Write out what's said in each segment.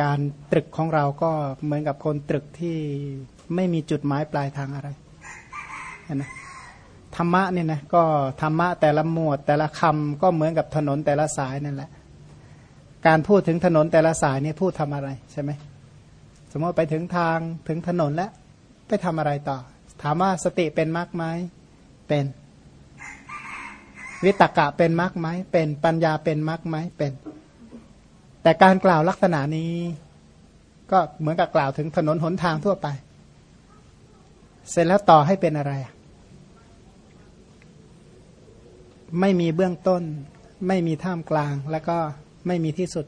การตรึกของเราก็เหมือนกับคนตรึกที่ไม่มีจุดหมายปลายทางอะไรนะธรรมะเนี่ยนะก็ธรรมะแต่ละหมวด แต่ละคำก็เหมือนกับถนนแต่ละสายนั่นแหละ การพูดถึงถนนแต่ละสายเนี่ยพูดทำอะไรใช่ไหมสมมติไปถึงทางถึงถนนแล้วไปทำอะไรต่อ ถามว่าสติเป็นมรรคไหมเป็น วิตกะเป็นมรรคไหมเป็นปัญญาเป็นมรรคไหมเป็น แต่การกล่าวลักษณะนี้ ก็เหมือนกับกล่าวถึงถนนหนทางทั่วไป เสร็จแล้วต่อให้เป็นอะไร ไม่มีเบื้องต้น ไม่มีท่ามกลาง แล้วก็ไม่มีที่สุด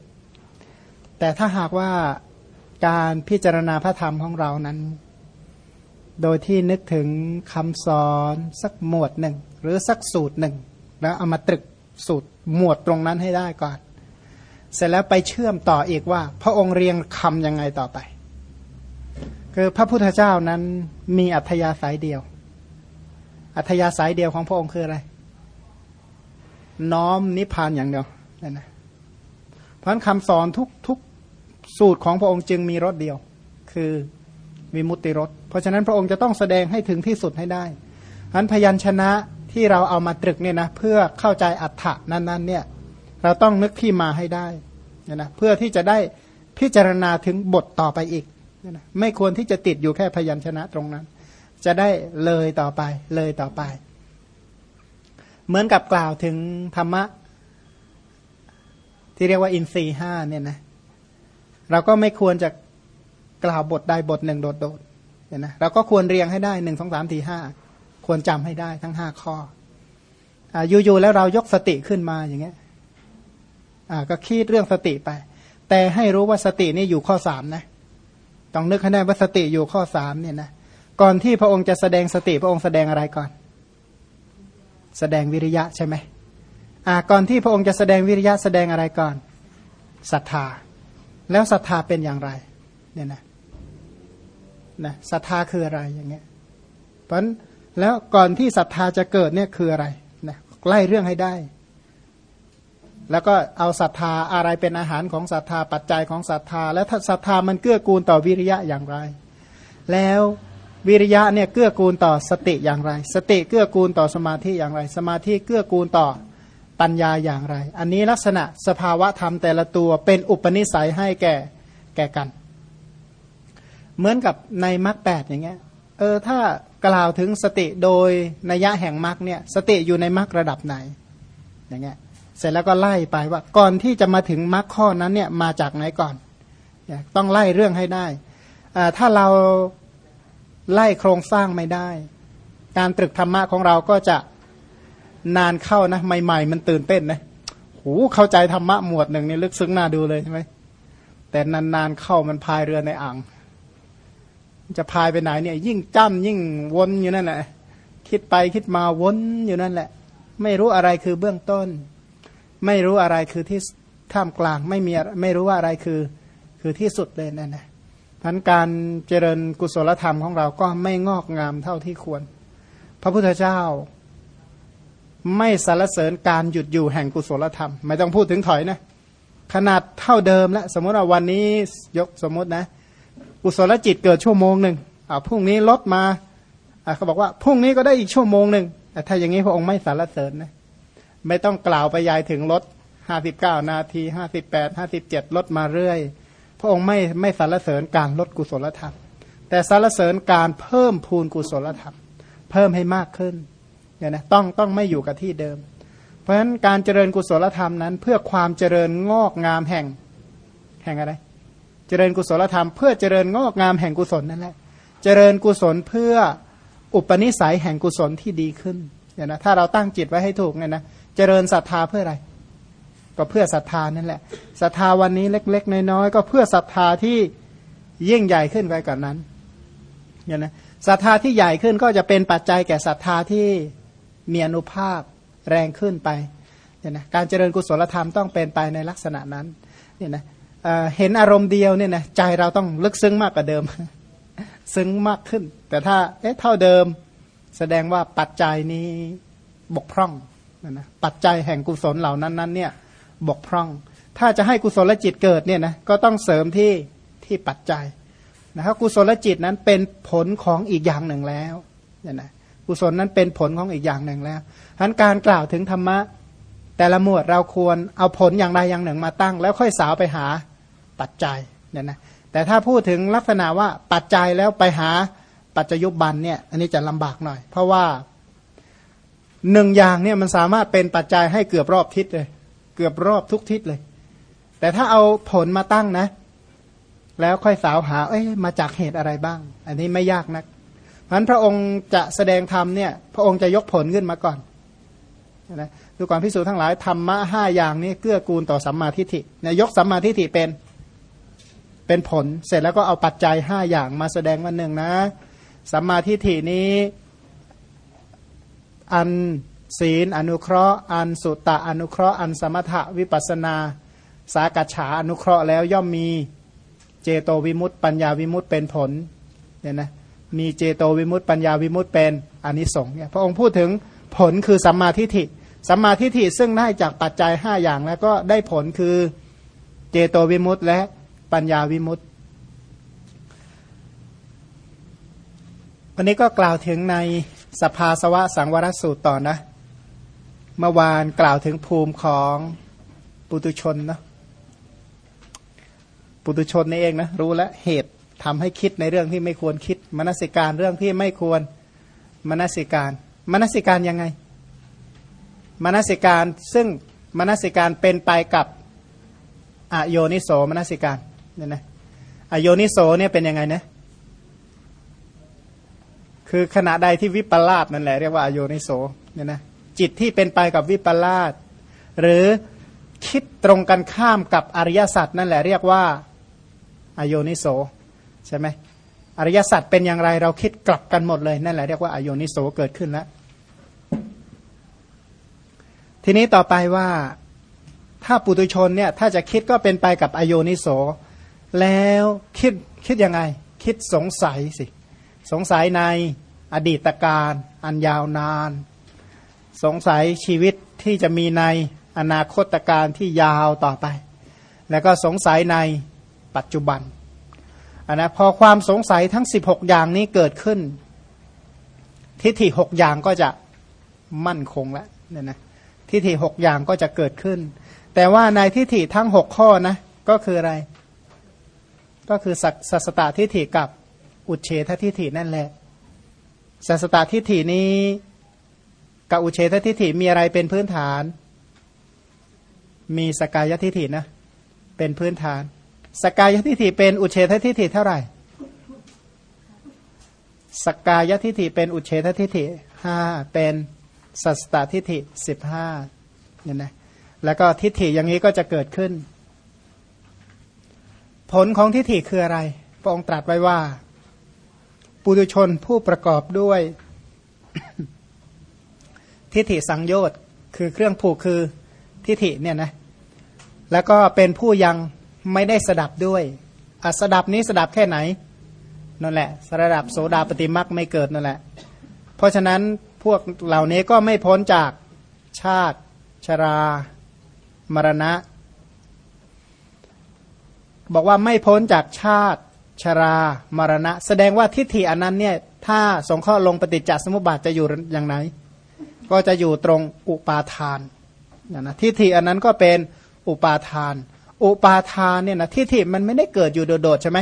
แต่ถ้าหากว่าการพิจารณาพระธรรมของเรานั้น โดยที่นึกถึงคำสอนสักหมวดหนึ่ง หรือสักสูตรหนึ่ง แล้วเอามาตรึกสูตรหมวดตรงนั้นให้ได้ก่อน เสร็จแล้วไปเชื่อมต่ออีกว่า พระองค์เรียงคำยังไงต่อไป คือพระพุทธเจ้านั้นมีอัธยาศัยเดียว อัธยาศัยเดียวของพระองค์คืออะไร น้อมนิพพานอย่างเดียวนั่นนะเพราะคำสอนทุกทุกสูตรของพระองค์จึงมีรสเดียว คือวิมุตติรสเพราะฉะนั้นพระองค์จะต้องแสดงให้ถึงที่สุดให้ได้อันพยัญชนะที่เราเอามาตรึกเนี่ยนะเพื่อเข้าใจอัฏฐะนั้นๆเนี่ยเราต้องนึกที่มาให้ได้ นะนะเพื่อที่จะได้พิจารณาถึงบทต่อไปอีกนะไม่ควรที่จะติดอยู่แค่พยัญชนะตรงนั้น จะได้เลยต่อไปเลยต่อไป เหมือนกับกล่าวถึงธรรมะ ที่เรียกว่าอินทรีห้าเนี่ยนะเราก็ไม่ควรจะกล่าวบทใดบทหนึ่งโดดๆเห็นนะเราก็ควรเรียงให้ได้หนึ่งสองสามสี่ห้าควรจำให้ได้ทั้งห้าข้อออยู่ๆแล้วเรายกสติขึ้นมาอย่างเงี้ย ก็คิดเรื่องสติไป แต่ให้รู้ว่าสตินี่อยู่ข้อสามนะต้องนึกให้ได้ว่าสติอยู่ข้อสามเนี่ยนะก่อนที่พระองค์จะแสดงสติพระองค์แสดงอะไรก่อน แสดงวิริยะใช่ไหมอ่าก่อนที่พระองค์จะแสดงวิริยะแสดงอะไรก่อนศรัทธา แล้วศรัทธาเป็นอย่างไรเนี่ยนะนะศรัทธาคืออะไรอย่างเงี้ยเพราะแล้วก่อนที่ศรัทธาจะเกิดเนี่ยคืออะไรนะไล่เรื่องให้ได้ แล้วก็เอาศรัทธาอะไรเป็นอาหารของศรัทธาปัจจัยของศรัทธา แล้วศรัทธามันเกื้อกูลต่อวิริยะอย่างไร แล้ววิริยะเนี่ยเกื้อกูลต่อสติอย่างไร สติเกื้อกูลต่อสมาธิอย่างไร สมาธิเกื้อกูลต่อปัญญาอย่างไร อันนี้ลักษณะสภาวะธรรมแต่ละตัวเป็นอุปนิสัยให้แก่แก่กัน เหมือนกับในมรรคแปดอย่างเงี้ยเออถ้ากล่าวถึงสติโดยนัยะแห่งมรรคเนี่ยสติอยู่ในมรรคระดับไหนอย่างเงี้ย เสร็จแล้วก็ไล่ไปว่าก่อนที่จะมาถึงมรรคข้อนั้นเนี่ยมาจากไหนก่อน ต้องไล่เรื่องให้ได้ ถ้าเราไล่โครงสร้างไม่ได้ การตรึกธรรมะของเราก็จะนานเข้านะใหม่ ๆ มันตื่นเต้นนะโหเข้าใจธรรมะหมวดหนึ่งนี่ลึกซึ้งน่าดูเลยใช่ไหมแต่นานๆเข้ามันพายเรือในอ่างจะพายไปไหนเนี่ย ยิ่งจ้ำยิ่งวนอยู่นั่นแหละคิดไปคิดมาวนอยู่นั่นแหละ ไม่รู้อะไรคือเบื้องต้น ไม่รู้อะไรคือที่ท่ามกลางไม่มีไม่รู้ว่าอะไรคือคือที่สุดเลยนั่นนะพันการเจริญกุศลธรรมของเราก็ไม่งอกงามเท่าที่ควร พระพุทธเจ้า ไม่สรรเสริญการหยุดอยู่แห่งกุศลธรรม ไม่ต้องพูดถึงถอยนะ ขนาดเท่าเดิมแล้วสมมติว่าวันนี้ยกสมมตินะ กุศลจิตเกิดชั่วโมงหนึ่งอ่าพรุ่งนี้ลดมาอ่าเขาบอกว่าพรุ่งนี้ก็ได้อีกชั่วโมงหนึ่งแต่ถ้าอย่างนี้พระองค์ไม่สรรเสริญนะ ไม่ต้องกล่าวไปยายถึงลดห้าสิบเก้านาทีห้าสิบแปดห้าสิบเจ็ดลดมาเรื่อย พระองค์ไม่ไม่สรรเสริญการลดกุศลธรรม แต่สรรเสริญการเพิ่มพูนกุศลธรรม เพิ่มให้มากขึ้นเนี่ยนะต้องต้องไม่อยู่กับที่เดิม เพราะฉะนั้นการเจริญกุศลธรรมนั้น เพื่อความเจริญงอกงามแห่งแห่งอะไร เจริญกุศลธรรม เพื่อเจริญงอกงามแห่งกุศลนั่นแหละ เจริญกุศลเพื่ออุปนิสัยแห่งกุศลที่ดีขึ้นเนี่ยนะถ้าเราตั้งจิตไว้ให้ถูกเนี่ยนะ เจริญศรัทธาเพื่ออะไร ก็เพื่อศรัทธานั่นแหละศรัทธาวันนี้เล็ก ๆ น้อยๆก็เพื่อศรัทธาที่ยิ่งใหญ่ขึ้นไปกว่านนั้นเนี่ยนะศรัทธาที่ใหญ่ขึ้นก็จะเป็นปัจจัยแก่ศรัทธาที่มีอนุภาพแรงขึ้นไปเนี่ยนะการเจริญกุศลธรรมต้องเป็นไปในลักษณะนั้นเนี่ยนะเห็นอารมณ์เดียวเนี่ยนะใจเราต้องลึกซึ้งมากกว่าเดิม ซึ้งมากขึ้น แต่ถ้าเอ๊ะเท่าเดิม แสดงว่าปัจจัยนี้บกพร่อง นะปัจจัยแห่งกุศลเหล่านั้นนั้นเนี่ยบกพร่อง ถ้าจะให้กุศลจิตเกิดเนี่ยนะก็ต้องเสริมที่ที่ปัจจัยนะครับกุศลจิตนั้นเป็นผลของอีกอย่างหนึ่งแล้วเนี่ยนะกุศลนั้นเป็นผลของอีกอย่างหนึ่งแล้วฉะนั้นการกล่าวถึงธรรมะ แต่ละหมวดเราควรเอาผลอย่างใดอย่างหนึ่งมาตั้ง แล้วค่อยสาวไปหาปัจจัยเนี่ยนะแต่ถ้าพูดถึงลักษณะว่าปัจจัยแล้วไปหาปัจจยุบันเนี่ยอันนี้จะลำบากหน่อย เพราะว่า หนึ่งอย่างเนี่ยมันสามารถเป็นปัจจัยให้เกือบรอบทิศเลย เกือบรอบทุกทิศเลย แต่ถ้าเอาผลมาตั้งนะ แล้วค่อยสาวหา เอ้ยมาจากเหตุอะไรบ้าง อันนี้ไม่ยากนักเพราะพระองค์จะแสดงธรรมเนี่ย พระองค์จะยกผลขึ้นมาก่อนนะดูก่อนพิสูจน์ทั้งหลายธรรมะห้าอย่างนี้เกื้อกูลต่อสัมมาทิฏฐิเนี่ยยกสัมมาทิฏฐิเป็นเป็นผล เสร็จแล้วก็เอาปัจจัยห้าอย่างมาแสดงวันหนึ่งนะสัมมาทิฏฐินี้ อันศีลอนุเคราะห์ อันสุตตะอนุเคราะห์ อันสมถะวิปัสนา สากัจฉาอนุเคราะห์แล้วย่อมมีเจโตวิมุตต์ปัญญาวิมุตต์เป็นผลเนี่ยนะมีเจโตวิมุตต์ปัญญาวิมุตต์เป็นอนนิสงส์เนี่ยพระองค์พูดถึงผลคือสัมมาทิฏฐิสัมมาทิฏฐิซึ่งได้จากปัจจัย 5 อย่างแล้วก็ได้ผลคือเจโตวิมุตต์และปัญญาวิมุตต์วันนี้ก็กล่าวถึงใน สภาสวะสังวรสูตรต่อนะ เมื่อวานกล่าวถึงภูมิของปุตุชนนะปุตุชนนี่เองนะรู้แล้วเหตุทำให้คิดในเรื่องที่ไม่ควรคิดมนสิการเรื่องที่ไม่ควรมนสิการมนสิการยังไงมนสิการซึ่งมนสิการเป็นไปกับอโยนิโสมนสิการเนี่ยนะอโยนิโสเนี่ยเป็นยังไงนะ คือขณะใดที่วิปลาสนั่นแหละเรียกว่าอโยนิโสเนี่ยนะจิตที่เป็นไปกับวิปลาสหรือคิดตรงกันข้ามกับอริยสัจนั่นแหละเรียกว่าอโยนิโสใช่ไหมอริยสัจเป็นอย่างไรเราคิดกลับกันหมดเลยนั่นแหละเรียกว่าอโยนิโสเกิดขึ้นแล้วทีนี้ต่อไปว่าถ้าปุตุชนเนี่ยถ้าจะคิดก็เป็นไปกับอโยนิโส แล้วคิดคิดยังไง คิดสงสัยสิ สงสัยใน อดีตการอันยาวนาน สงสัยชีวิตที่จะมีในอนาคตการที่ยาวต่อไป แล้วก็สงสัยในปัจจุบันนนะพอความสงสัยทั้ง 16 อย่างนี้เกิดขึ้น ทิฏฐิหกอย่างก็จะมั่นคงแล้วเนี่ยนะทิฏฐิหกอย่างก็จะเกิดขึ้น แต่ว่าในทิฏฐิทั้งหกข้อนะก็คืออะไร ก็คือสัสตตทิฏฐิกับอุเฉททิฏฐินั่นแหละ สัสตตทิฏฐินี้กับอุเฉททิฏฐิมีอะไรเป็นพื้นฐาน มีสกายทิฏฐินะ เป็นพื้นฐาน สกายทิฏฐิเป็นอุเฉททิฏฐิเท่าไหร่สกายทิฏฐิเป็นอุเฉททิฏฐิห้าเป็นสัสตทิฏฐิสิบห้าเนี่ยนะแล้วก็ทิฏฐิอย่างนี้ก็จะเกิดขึ้น ผลของทิฏฐิคืออะไรพระองค์ตรัสไว้ว่า ปุถุชนผู้ประกอบด้วย ทิฏฐิสังโยชน์คือเครื่องผูกคือทิฏฐิเนี่ยนะแล้วก็เป็นผู้ยังไม่ได้สดับด้วยอสดับนี้สดับแค่ไหนนั่นแหละสดับโสดาปฏิมักไม่เกิดนั่นแหละ เพราะฉะนั้นพวกเหล่านี้ก็ไม่พ้นจากชาติ ชรา มรณะ บอกว่าไม่พ้นจากชาติ ชรามรณะ แสดงว่าทิฏฐิอันนั้นเนี่ยถ้าสงเคราะห์ลงปฏิจจสมุปบาทจะอยู่อย่างไรก็จะอยู่ตรงอุปาทานนะทิฏฐิอันนั้นก็เป็นอุปาทาน อุปาทานเนี่ยนะทิฏฐิมันไม่ได้เกิดอยู่โดดๆใช่ไหม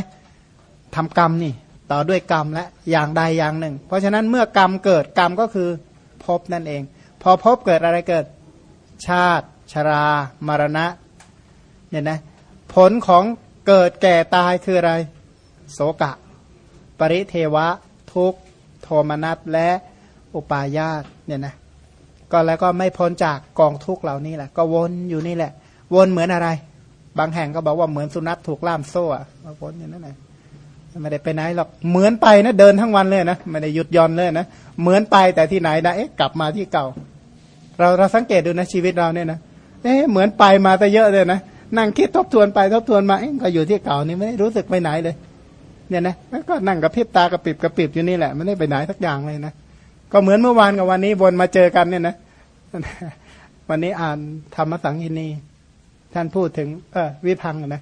ทำกรรมนี่ต่อด้วยกรรมและอย่างใดอย่างหนึ่ง เพราะฉะนั้นเมื่อกรรมเกิดกรรมก็คือพบนั่นเอง พอพบเกิดอะไรเกิดชาติ ชรามรณะเนี่ยนะผลของเกิดแก่ตายคืออะไร โสกะ ปริเทวะ ทุกโทมนัสและอุปาญาตเนี่ยนะก็แล้วก็ไม่พ้นจากกองทุกเหล่านี้แหละ ก็วนอยู่นี่แหละ วนเหมือนอะไร บางแห่งก็บอกว่าเหมือนสุนัขถูกล่ามโซ่อะวนอย่างนั้นแหละไม่ได้ไปไหนหรอกเหมือนไปนะเดินทั้งวันเลยนะไม่ได้หยุดย่อนเลยนะเหมือนไปแต่ที่ไหนนะเอ๊ะกลับมาที่เก่า เราเราสังเกตดูนะชีวิตเราเนี่ยนะเอ๊ะเหมือนไปมาแต่เยอะเลยนะนั่งคิดทบทวนไปทบทวนมาเอ๊ะก็อยู่ที่เก่านี่ไม่ได้รู้สึกไปไหนเลย เนี่ยนะก็นั่งกับพิบตากระปิบกระปิบอยู่นี่แหละไม่ได้ไปไหนสักอย่างเลยนะก็เหมือนเมื่อวานกับวันนี้วนมาเจอกันเนี่ยนะวันนี้อ่านธรรมสังหินีท่านพูดถึง เออวิพังนะ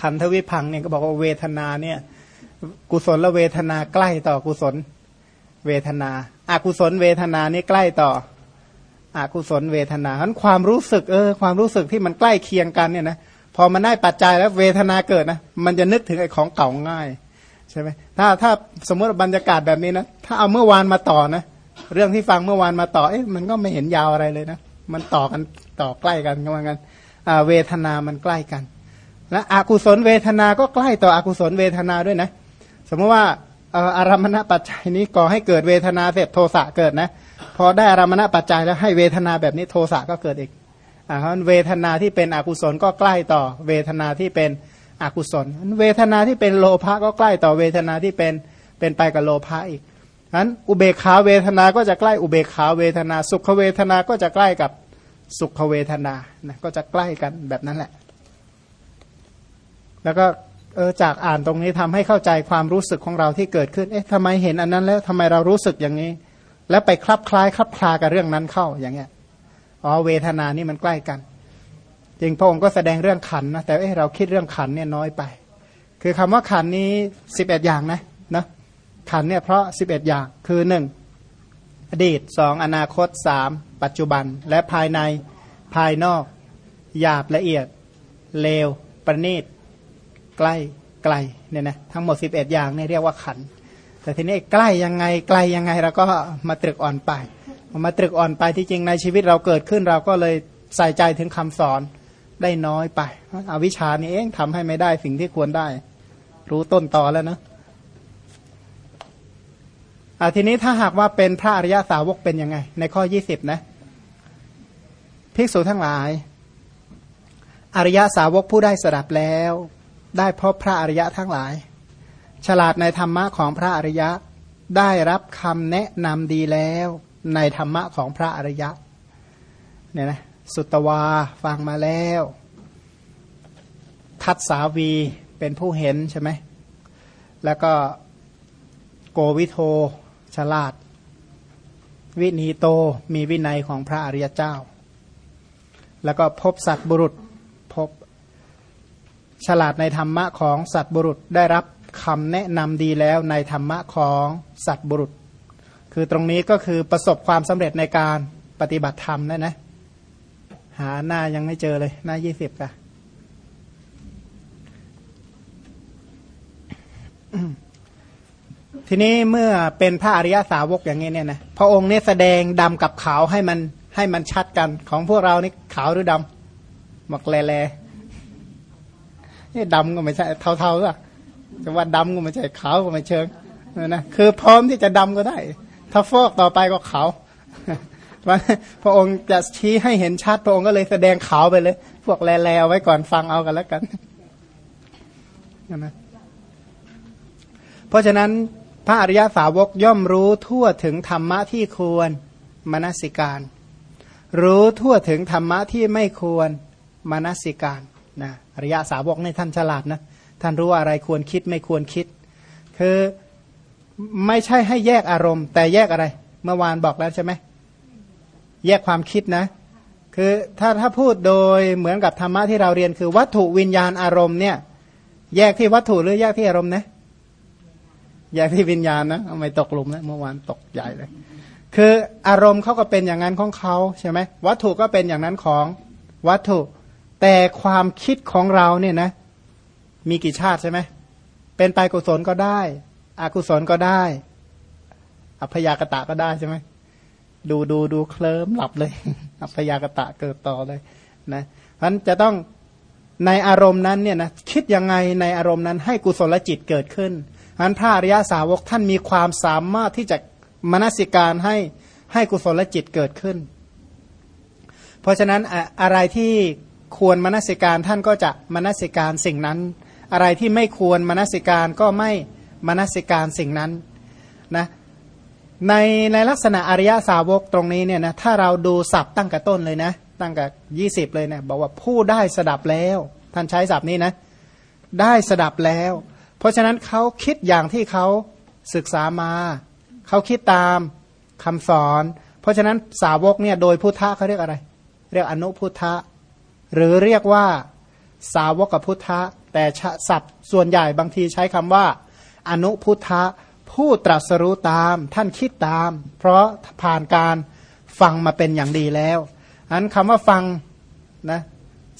ขันธวิพังเนี่ยก็บอกว่าเวทนาเนี่ย กุศลและเวทนาใกล้ต่อกุศล เวทนาอากุศลเวทนานี่ใกล้ต่ออากุศลเวทนาฉะนั้นความรู้สึก เออ ความรู้สึกที่มันใกล้เคียงกันเนี่ยนะ พอมันได้ปัจจัยแล้วเวทนาเกิดนะ มันจะนึกถึงไอ้ของเก่าง่ายใช่ไหมถ้าถ้าสมมติบรรยากาศแบบนี้นะ ถ้าเอาเมื่อวานมาต่อนะ เรื่องที่ฟังเมื่อวานมาต่อเอ๊ะมันก็ไม่เห็นยาวอะไรเลยนะ มันต่อกันต่อใกล้กันกันกันเวทนามันใกล้กัน และอกุศลเวทนาก็ใกล้ต่ออกุศลเวทนาด้วยนะ สมมติว่าอารมณปัจจัยนี้ก่อให้เกิดเวทนาเสร็จโทสะเกิดนะ พอได้อารมณปัจจัยแล้วให้เวทนาแบบนี้โทสะก็เกิดอีก เพราะเวทนาที่เป็นอกุศลก็ใกล้ต่อ เวทนาที่เป็นอกุศลเวทนาที่เป็นโลภะก็ใกล้ต่อเวทนาที่เป็นเป็นไปกับโลภะอีกนั้นอุเบกขาเวทนาก็จะใกล้อุเบกขาเวทนา สุขเวทนาก็จะใกล้กับสุขเวทนานะก็จะใกล้กันแบบนั้นแหละ แล้วก็เออจากอ่านตรงนี้ทำให้เข้าใจความรู้สึกของเราที่เกิดขึ้น เอ๊ะทำไมเห็นอันนั้นแล้วทำไมเรารู้สึกอย่างนี้ แล้วไปคลับคล้ายคลับคลากับเรื่องนั้นเข้าอย่างเงี้ย อ๋อเวทนานี่มันใกล้กันจริงพระองค์ก็แสดงเรื่องขันนะแต่เอ๊ะเราคิดเรื่องขันเนี่ยน้อยไป คือคำว่าขันนี้สิบเอ็ดอย่างนะนะขันเนี่ยเพราะสิบเอ็ดอย่างคือหนึ่งอดีตสองอนาคตสามปัจจุบัน และภายในภายนอกหยาบละเอียด เลว ประณีต ใกล้ไกลเนี่ยนะทั้งหมด 11 อย่างเนี่ยเรียกว่าขัน แต่ทีนี้ใกล้ยังไงไกลยังไงเราก็มาตรึกอ่อนไป มาตรึกอ่อนไปที่จริงในชีวิตเราเกิดขึ้นเราก็เลยใส่ใจถึงคำสอนได้น้อยไปอวิชานี่เองทำให้ไม่ได้สิ่งที่ควรได้ รู้ต้นต่อแล้วนะทีนี้ถ้าหากว่าเป็นพระอริยสาวกเป็นยังไง ในข้อ20นะภิกษุทั้งหลาย อริยสาวกผู้ได้สดับแล้ว ได้พบพระอริยะทั้งหลาย ฉลาดในธรรมะของพระอริยะได้รับคำแนะนำดีแล้ว ในธรรมะของพระอริยะเนี่ยนะสุตวาฟังมาแล้ว ทัตสาวีเป็นผู้เห็นใช่ไหมแล้วก็โกวิโทฉลาด วินีโตมีวินัยของพระอริยเจ้า แล้วก็พบสัตบุรุษพบฉลาดในธรรมะของสัตบุรุษได้รับคำแนะนำดีแล้วในธรรมะของสัตบุรุษ คือตรงนี้ก็คือประสบความสำเร็จในการปฏิบัติธรรมนะนะ หาหน้ายังไม่เจอเลยหน้ายี่สิบกะทีนี้เมื่อเป็นพระอริยสาวกอย่างนี้เนี่ยนะพระองค์เนี่ยแสดงดำกับขาวให้มันให้มันชัดกันของพวกเรานี่ขาวหรือดำหมกแลแลนี่ดำก็ไม่ใช่เทาๆอะจะว่าดำก็ไม่ใช่ขาวก็ไม่เชิงนะคือพร้อมที่จะดำก็ได้ ถ้าฟอกต่อไปก็ขาวพระองค์จะชี้ให้เห็นชัดพระองค์ก็เลยแสดงขาวไปเลย พวกแลๆไว้ก่อนฟังเอากันแล้วกันนะเพราะฉะนั้นพระอริยสาวกย่อมรู้ทั่วถึงธรรมะที่ควรมนสิการ รู้ทั่วถึงธรรมะที่ไม่ควรมนสิการนะอริยสาวกในท่านฉลาดนะท่านรู้อะไรควรคิดไม่ควรคิด คือ ไม่ใช่ให้แยกอารมณ์ แต่แยกอะไร เมื่อวานบอกแล้วใช่ไหมแยกความคิดนะ คือถ้าถ้าพูดโดยเหมือนกับธรรมะที่เราเรียนคือ วัตถุวิญญาณอารมณ์เนี่ย แยกที่วัตถุหรือแยกที่อารมณ์นะแยกที่วิญญาณนะไม่ตกหลุมนะเมื่อวานตกใหญ่เลย คืออารมณ์เขาก็เป็นอย่างนั้นของเขาใช่ไหมวัตถุก็เป็นอย่างนั้นของวัตถุ แต่ความคิดของเราเนี่ยนะ มีกี่ชาติใช่ไหมเป็นไปกุศลก็ได้ อกุศลก็ได้ อัพยากตะก็ได้ใช่ไหมดูดูดูเคลิ้มหลับเลย อัพยากตะเกิดต่อเลยนะเพราะจะต้องในอารมณ์นั้นเนี่ยนะคิดยังไงในอารมณ์นั้นให้กุศลจิตเกิดขึ้นอันพระอริยาสาวกท่านมีความสามารถที่จะมนสิการให้ให้กุศลจิตเกิดขึ้น เพราะฉะนั้นอะไรที่ควรมนสิการท่านก็จะมนสิการสิ่งนั้น อะไรที่ไม่ควรมนสิการก็ไม่ มนสิการสิ่งนั้นนะในในลักษณะอริยสาวกตรงนี้เนี่ยนะถ้าเราดูศัพท์ตั้งแต่ต้นเลยนะ ตั้งแต่ยี่สิบเลยเนะบอกว่าผู้ได้สดับแล้ว ท่านใช้ศัพท์นี้นะ ได้สดับแล้ว เพราะฉะนั้นเขาคิดอย่างที่เขาศึกษามา เขาคิดตามคำสอน เพราะฉะนั้นสาวกเนี่ยโดยพุทธะเขาเรียกอะไร เรียกอนุพุทธะหรือเรียกว่าสาวกพุทธะแต่ศัพท์ส่วนใหญ่บางทีใช้คำว่า อนุพุทธะผู้ตรัสรู้ตามท่านคิดตาม เพราะผ่านการฟังมาเป็นอย่างดีแล้วอันคำว่าฟังนะ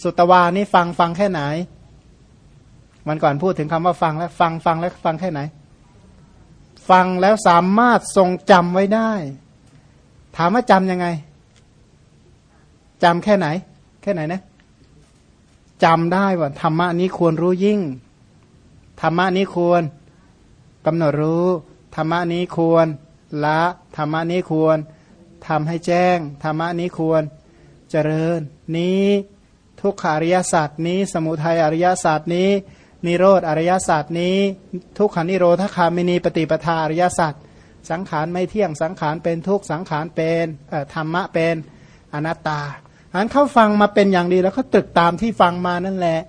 สุตวานี่ฟังฟังแค่ไหนมันก่อนพูดถึงคำว่าฟังแล้วฟังฟังแล้วฟังแค่ไหน ฟังแล้วสามารถทรงจำไว้ได้ ถามว่าจำยังไงจำแค่ไหน แค่ไหนนะจำได้ว่าธรรมะนี้ควรรู้ยิ่งธรรมะนี้ควร กำหนดรู้ธรรมะนี้ควรละธรรมะนี้ควรทำให้แจ้งธรรมะนี้ควรเจริญ นี้ทุกขาริยศาสตร์นี้ สมุทัยอริยศาสตร์นี้ นิโรธอริยศาสตร์นี้ ทุกขานิโรธคามินีปฏิปทาอริยศาสตร์สังขารไม่เที่ยงสังขารเป็นทุกสังขารเป็นธรรมะเป็นอนัตตาอันเขาฟังมาเป็นอย่างดีแล้วเขาตรึกตามที่ฟังมานั่นแหละ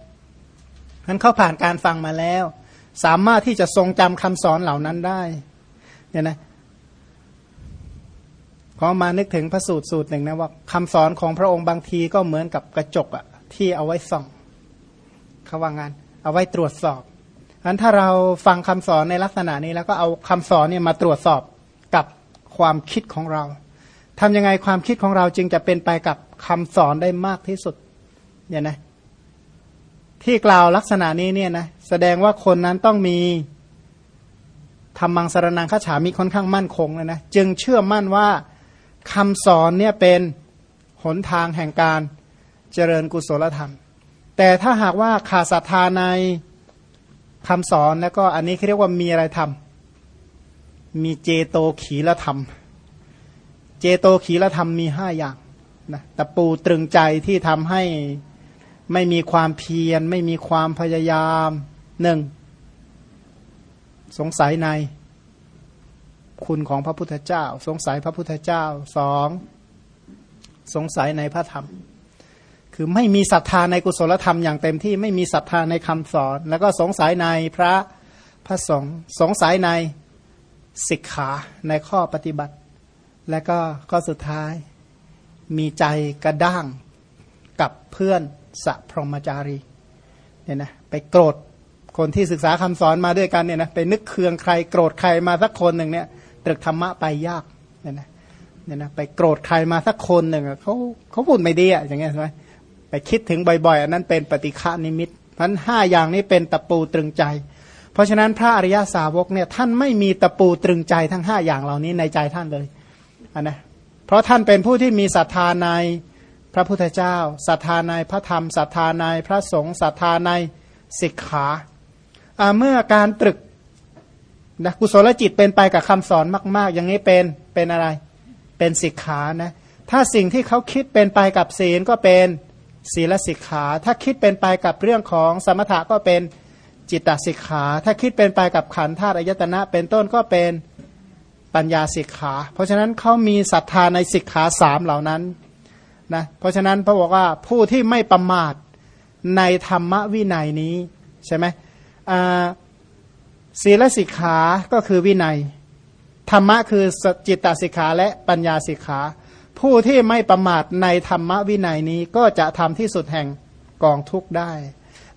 อันเขาผ่านการฟังมาแล้ว สามารถที่จะทรงจำคำสอนเหล่านั้นได้เนี่ยนะขอมานึกถึงพระสูตรสูตรหนึ่งนะว่าคำสอนของพระองค์บางทีก็เหมือนกับกระจกอะที่เอาไว้ส่องเขาว่างาน เอาไว้ตรวจสอบอันถ้าเราฟังคำสอนในลักษณะนี้แล้วก็เอาคำสอนเนี่ยมาตรวจสอบกับความคิดของเราทำยังไงความคิดของเราจึงจะเป็นไปกับคำสอนได้มากที่สุดเนี่ยนะที่กล่าวลักษณะนี้เนี่ยนะ สดงว่าคนนั้นต้องมีธรรมังสารนังข้าฉามีค่อนข้างมั่นคงเลยนะจึงเชื่อมั่นว่าคำสอนเนี่ยเป็นหนทางแห่งการเจริญกุศลธรรม แต่ถ้าหากว่าขาดศรัทธาในคำสอนแล้วก็อันนี้เขาเรียกว่ามีอะไรทำมีเจโตขีละธรรม เจโตขีละธรรมมีห้าอย่างนะตะปูตรึงใจที่ทำให้ไม่มีความเพียร ไม่มีความพยายาม หนึ่งสงสัยใน คุณของพระพุทธเจ้า สงสัยพระพุทธเจ้าสองสงสัยในพระธรรม คือไม่มีศรัทธาในกุศลธรรมอย่างเต็มที่ไม่มีศรัทธาในคำสอน แล้วก็สงสัยในพระพระสงฆ์สงสัยในศิกขาในข้อปฏิบัติ และก็ข้อสุดท้ายมีใจกระด้างกับเพื่อนสัพรหมจารีเนี่ยนะไปโกรธ คนที่ศึกษาคำสอนมาด้วยกันเนี่ยนะไปนึกเคืองใครโกรธใครมาสักคนหนึ่งเนี่ยตรึกธรรมะไปยากเนี่ยนะเนี่ยนะไปโกรธใครมาสักคนหนึ่งเขาเขาพูดไม่ดีอะอย่างเงี้ยใช่ไหมไปคิดถึงบ่อยๆ อันนั้นเป็นปฏิฆานิมิตพันห้าอย่างนี้เป็นตะปูตรึงใจ เพราะฉะนั้นพระอริยาสาวกเนี่ยท่านไม่มีตะปูตรึงใจทั้งห้าอย่างเหล่านี้ในใจท่านเลยอันนะเพราะท่านเป็นผู้ที่มีศรัทธาในพระพุทธเจ้าศรัทธาในพระธรรมศรัทธาในพระสงฆ์ศรัทธาในศิกขา เมื่อการตรึกนะกุศลจิตเป็นไปกับคำสอนมาก ๆ อย่างนี้เป็นเป็นอะไร เป็นศิกขานะถ้าสิ่งที่เขาคิดเป็นไปกับศีลก็เป็นศีลสิกขา ถ้าคิดเป็นไปกับเรื่องของสมถะก็เป็นจิตตสิกขา ถ้าคิดเป็นไปกับขันธ์ธาตุอายตนะ เป็นต้นก็เป็นปัญญาสิกขา เพราะฉะนั้นเขามีศรัทธาในสิกขาสามเหล่านั้นนะเพราะฉะนั้นพระบอกว่าผู้ที่ไม่ประมาทในธรรมวินัยนี้ใช่ไหม ศีลสิกขาก็คือวินัย ธรรมะคือจิตตสิกขาและปัญญาสิกขา ผู้ที่ไม่ประมาทในธรรมวินัยนี้ก็จะทำที่สุดแห่งกองทุกได้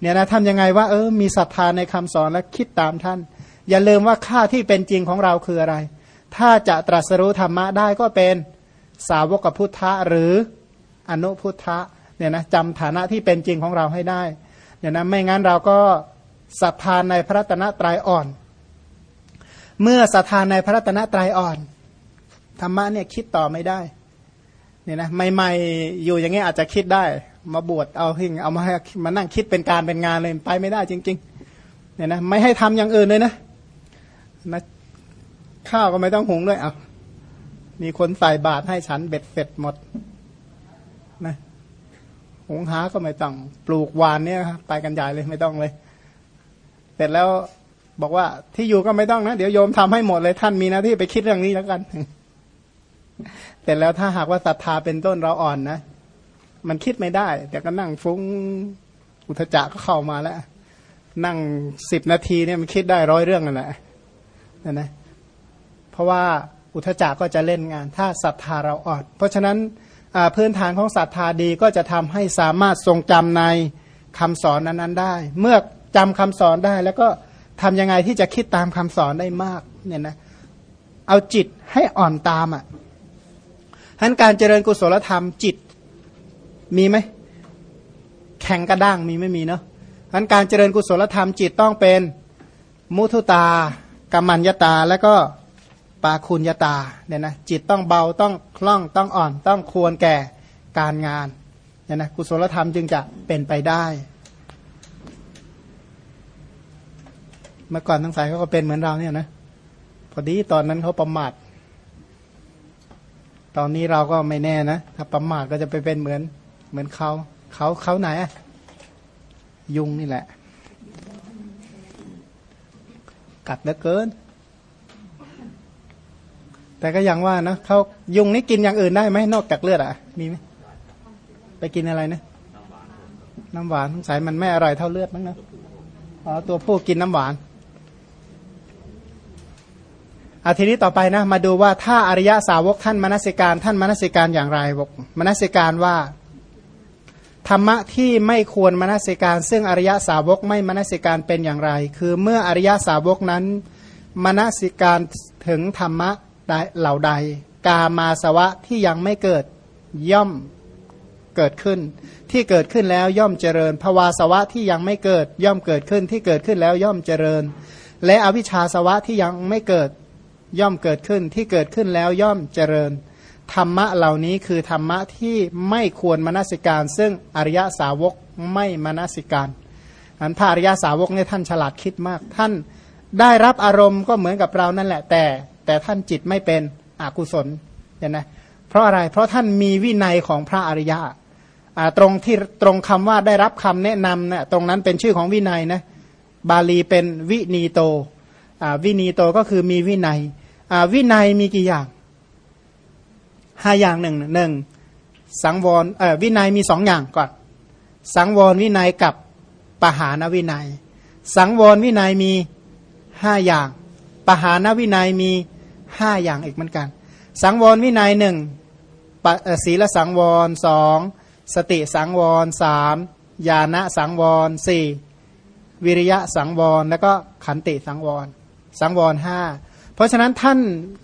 เนี่ยนะทำยังไงว่าเออมีศรัทธาในคำสอนและคิดตามท่าน อย่าลืมว่าค่าที่เป็นจริงของเราคืออะไร ถ้าจะตรัสรู้ธรรมะได้ก็เป็นสาวกพุทธะหรืออนุพุทธะเนี่ยนะจำฐานะที่เป็นจริงของเราให้ได้เนี่ยนะไม่งั้นเราก็ ศรัทธาในพระตนะตรายอ่อน เมื่อศรัทธาในพระตนะตรายอ่อนธรรมะเนี่ยคิดต่อไม่ได้เนี่ยนะใหม่ๆอยู่อย่างเงี้ยอาจจะคิดได้ มาบวชเอาหิ่งเอามาให้มานั่งคิดเป็นการเป็นงานเลยไปไม่ได้จริง ๆ เนี่ยนะไม่ให้ทำอย่างอื่นเลยนะนะข้าวก็ไม่ต้องหุงด้วยเอามีคนใส่บาตรให้ฉันเบ็ดเสร็จหมดนะหุงหาก็ไม่ต้องปลูกวานเนี่ยไปกันใหญ่เลยไม่ต้องเลย เสร็จแล้วบอกว่าที่อยู่ก็ไม่ต้องนะ เดี๋ยวโยมทำให้หมดเลยท่านมีหน้าที่ไปคิดเรื่องนี้แล้วกัน เสร็จแล้วถ้าหากว่าศรัทธาเป็นต้นเราอ่อนนะ มันคิดไม่ได้แต่ก็นั่งฟุ้งอุทจักก็เข้ามาแล้ว นั่งสิบนาทีเนี่ยมันคิดได้ร้อยเรื่องนั่นแหละนะนะเพราะว่าอุทจักก็จะเล่นงาน ถ้าศรัทธาเราอ่อน เพราะฉะนั้นพื้นฐานของศรัทธาดีก็จะทำให้สามารถทรงจำในคำสอนนั้นๆได้ เมื่อ จำคำสอนได้ แล้วก็ทำยังไงที่จะคิดตามคำสอนได้มากเนี่ยนะเอาจิตให้อ่อนตามอะฉะนั้นการเจริญกุศลธรรมจิตมีไหมแข็งกระด้างมีไม่มีเนาะฉะนั้นการเจริญกุศลธรรมจิตต้องเป็นมุทุตากัมมัญญาตาแล้วก็ปาคุณยตาเนี่ยนะจิตต้องเบาต้องคล่องต้องอ่อนต้องควรแก่การงานเนี่ยนะกุศลธรรมจึงจะเป็นไปได้ เมื่อก่อนทั้งสายเขาก็เป็นเหมือนเราเนี่ยนะพอดีตอนนั้นเขาประมาทตอนนี้เราก็ไม่แน่นะถ้าประมาทก็จะไปเป็นเหมือนเหมือนเขาเขาเขาไหนอะยุงนี่แหละ กัดเหลือเกิน แต่ก็ยังว่านะเขายุงนี่กินอย่างอื่นได้ไหมนอกจากเลือดอะ มีไหมไปกินอะไรนะน้ำหวานสายมันไม่อร่อยเท่าเลือดมั้งนะอ๋อตัวผู้กินน้ำหวาน อาทีนี้ต่อไปนะมาดูว่าถ้าอริยสาวกท่านมนสิการท่านมนสิการอย่างไรบอกมนสิการว่าธรรมะที่ไม่ควรมนสิการ ซึ่งอริยสาวกไม่มนสิการเป็นอย่างไร คือเมื่ออริยสาวกนั้นมนสิการถึงธรรมะเหล่าใด กามาสวะที่ยังไม่เกิดย่อมเกิดขึ้น ที่เกิดขึ้นแล้วย่อมเจริญภวาสวะที่ยังไม่เกิดย่อมเกิดขึ้นที่เกิดขึ้นแล้วย่อมเจริญ และอวิชชาสวะที่ยังไม่เกิด ย่อมเกิดขึ้นที่เกิดขึ้นแล้วย่อมเจริญ ธรรมะเหล่านี้คือธรรมะที่ไม่ควรมนสิการ ซึ่งอริยสาวกไม่มนสิการอันพระอริยสาวกเนี่ยท่านฉลาดคิดมาก ท่านได้รับอารมณ์ก็เหมือนกับเรานั่นแหละ แต่แต่ท่านจิตไม่เป็นอกุศลเห็นไหมเพราะอะไรเพราะท่านมีวินัยของพระอริยะตรงที่ตรงคำว่าได้รับคำแนะนำเนะี่ยตรงนั้นเป็นชื่อของวินัยนะบาลีเป็นวินีโตวินีโตก็คือมีวินัย วินัยมีกี่อย่างห้าอย่างหนึ่งหนึ่งสังวรวินัยมีสองอย่างก่อน สังวรวินัยกับปหานวินัย สังวรวินัยมีห้าอย่างปหานวินัยมีห้าอย่างอีกเหมือนกัน สังวรวินัยหนึ่งศีลสังวรสองสติสังวรสามญาณสังวรสี่วิริยะสังวรแล้วก็ขันติสังวร สังวรห้า เพราะฉะนั้นท่าน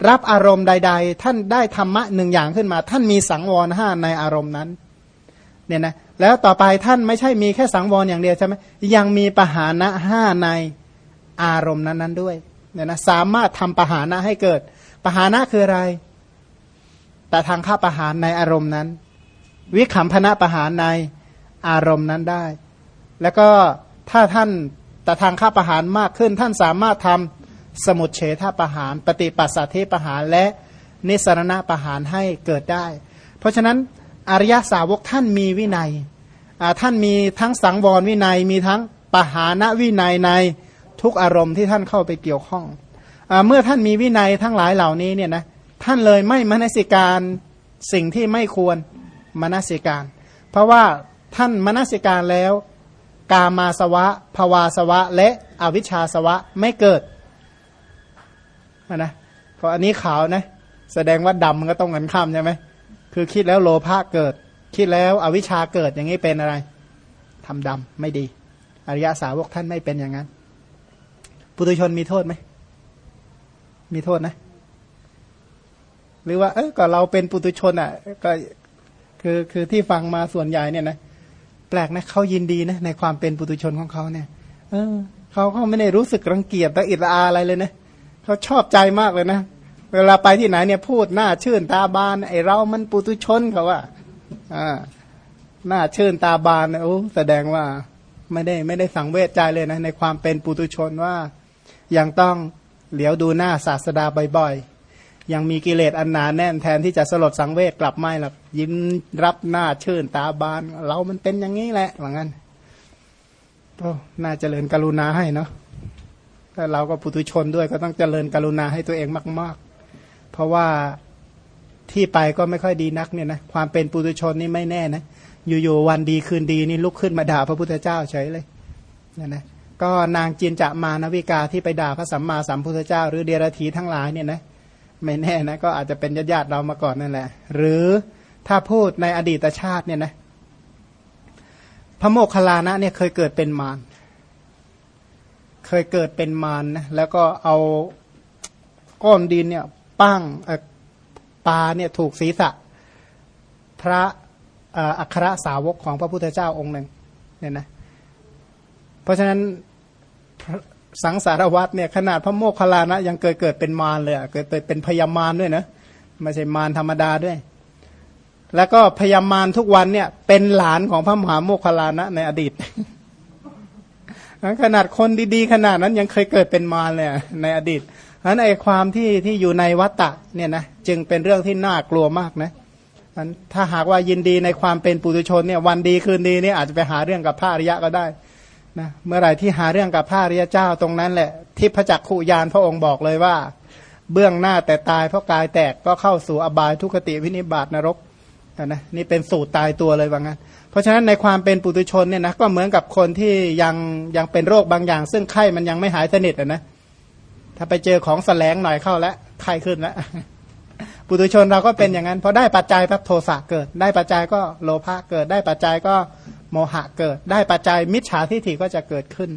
รับอารมณ์ใด ๆ ท่านได้ธรรมะหนึ่งอย่างขึ้นมา ท่านมีสังวรห้าในอารมณ์นั้นเนี่ยนะแล้วต่อไปท่านไม่ใช่มีแค่สังวรอย่างเดียวใช่ไหมยังมีปหานะห้าในอารมณ์นั้นๆด้วยเนี่ยนะสามารถทำปหานะให้เกิด ปหานะคืออะไร แต่ทางข้าปหานในอารมณ์นั้น วิขำพนะปหานในอารมณ์นั้นได้ แล้วก็ถ้าท่านแต่ทางข้าปหานมากขึ้น ท่านสามารถทำ สมุดเฉทประหานปฏิปัสสทธิประหานและนิสรณะประหานให้เกิดได้ เพราะฉะนั้นอริยสาวกท่านมีวินัยท่านมีทั้งสังวรวินัยมีทั้งปหานวินัยในทุกอารมณ์ที่ท่านเข้าไปเกี่ยวข้องเมื่อท่านมีวินัยทั้งหลายเหล่านี้เนี่ยนะท่านเลยไม่มนสิการสิ่งที่ไม่ควรมนสิการ เพราะว่าท่านมนสิการแล้ว กามาสวะภวาสวะ และอวิชชาสวะไม่เกิด นะเพราะอันนี้ขาวนะ แสดงว่าดำมันก็ต้องกันข้ามใช่ไหมคือคิดแล้วโลภะเกิด คิดแล้วอวิชชาเกิดอย่างนี้เป็นอะไรทำดำไม่ดี อริยสาวกท่านไม่เป็นอย่างนั้น ปุถุชนมีโทษไหม มีโทษนะ หรือว่า เออก็เราเป็นปุตุชนอะ ก็คือคือที่ฟังมาส่วนใหญ่เนี่ยนะแปลกนะเขายินดีนะในความเป็นปุตุชนของเขาเนี่ย เออเขาเขาไม่ได้รู้สึกรังเกียจและอิจอาอะไรเลยนะเเขาชอบใจมากเลยนะ เวลาไปที่ไหนเนี่ยพูดหน้าชื่นตาบาน ไอเรามันปุตุชนเขาว่าอ่าหน้าชื่นตาบานโอ้แสดงว่าไม่ได้ไม่ได้สังเวชใจเลยนะ ในความเป็นปุตุชนว่ายังต้องเหลียวดูหน้าศาสดาบ่อยๆ ยังมีกิเลสอันหนาแน่นแทนที่จะสลดสังเวชกลับไม่หรอกยิ้มรับหน้าชื่นตาบาน เรามันเป็นอย่างนี้แหละว่างั้นก็น่าเจริญกรุณาให้เนาะ แต่เราก็ปุถุชนด้วยก็ต้องเจริญกรุณาให้ตัวเองมาก ๆ เพราะว่าที่ไปก็ไม่ค่อยดีนักเนี่ยนะความเป็นปุถุชนนี่ไม่แน่นะอยู่ๆวันดีคืนดีนี่ลุกขึ้นมาด่าพระพุทธเจ้าเฉยเลยนะนะก็นางจินจะมานวิกาที่ไปด่าพระสัมมาสัมพุทธเจ้า หรือเดรธีทั้งหลายเนี่ยนะไม่แน่นะก็อาจจะเป็นญาติญาติเรามาก่อนนั่นแหละ หรือถ้าพูดในอดีตชาติเนี่ยนะพระโมคคัลลานะเนี่ยเคยเกิดเป็นมาร เคยเกิดเป็นมารนะแล้วก็เอาก้อนดินเนี่ยปั้งปลาเนี่ยถูกศีรษะพระอัครสาวกของพระพุทธเจ้าองค์หนึ่งเนี่ยนะเพราะฉะนั้นสังสารวัตเนี่ยขนาดพระโมคคัลลานะยังเกิดเกิดเป็นมารเลยเกิดเป็นพยามารด้วยนะไม่ใช่มารธรรมดาด้วย แล้วก็พยามารทุกวันเนี่ยเป็นหลานของพระมหาโมคคัลลานะในอดีต ขนาดคนดีๆ ขนาดนั้นยังเคยเกิดเป็นมารเลยในอดีตเพราะนั้นไอ้ความที่ที่อยู่ในวัตตะเนี่ยนะจึงเป็นเรื่องที่น่ากลัวมากนะถ้าหากว่ายินดีในความเป็นปุถุชนเนี่ยวันดีคืนดีเนี่ยอาจจะไปหาเรื่องกับพระอริยะก็ได้นะเมื่อไหร่ที่หาเรื่องกับพระอริยเจ้าตรงนั้นแหละที่พระจักขุยานพระองค์บอกเลยว่า เบื้องหน้าแต่ตายเพราะกายแตกก็เข้าสู่อบายทุกขติวินิบาตนรก นะนี่เป็นสูตรตายตัวเลยว่างั้น เพราะฉะนั้นในความเป็นปุถุชนเนี่ยนะก็เหมือนกับคนที่ยังยังเป็นโรคบางอย่าง ซึ่งไข้มันยังไม่หายสนิทนะถ้าไปเจอของแสลงหน่อยเข้าแล้วไข้ขึ้นแล้วปุถุชนเราก็เป็นอย่างนั้นพอได้ปัจจัยพับโทสะเกิด ได้ปัจจัยก็โลภะเกิด ได้ปัจจัยก็โมหะเกิด ได้ปัจจัยมิจฉาทิฏฐิก็จะเกิดขึ้น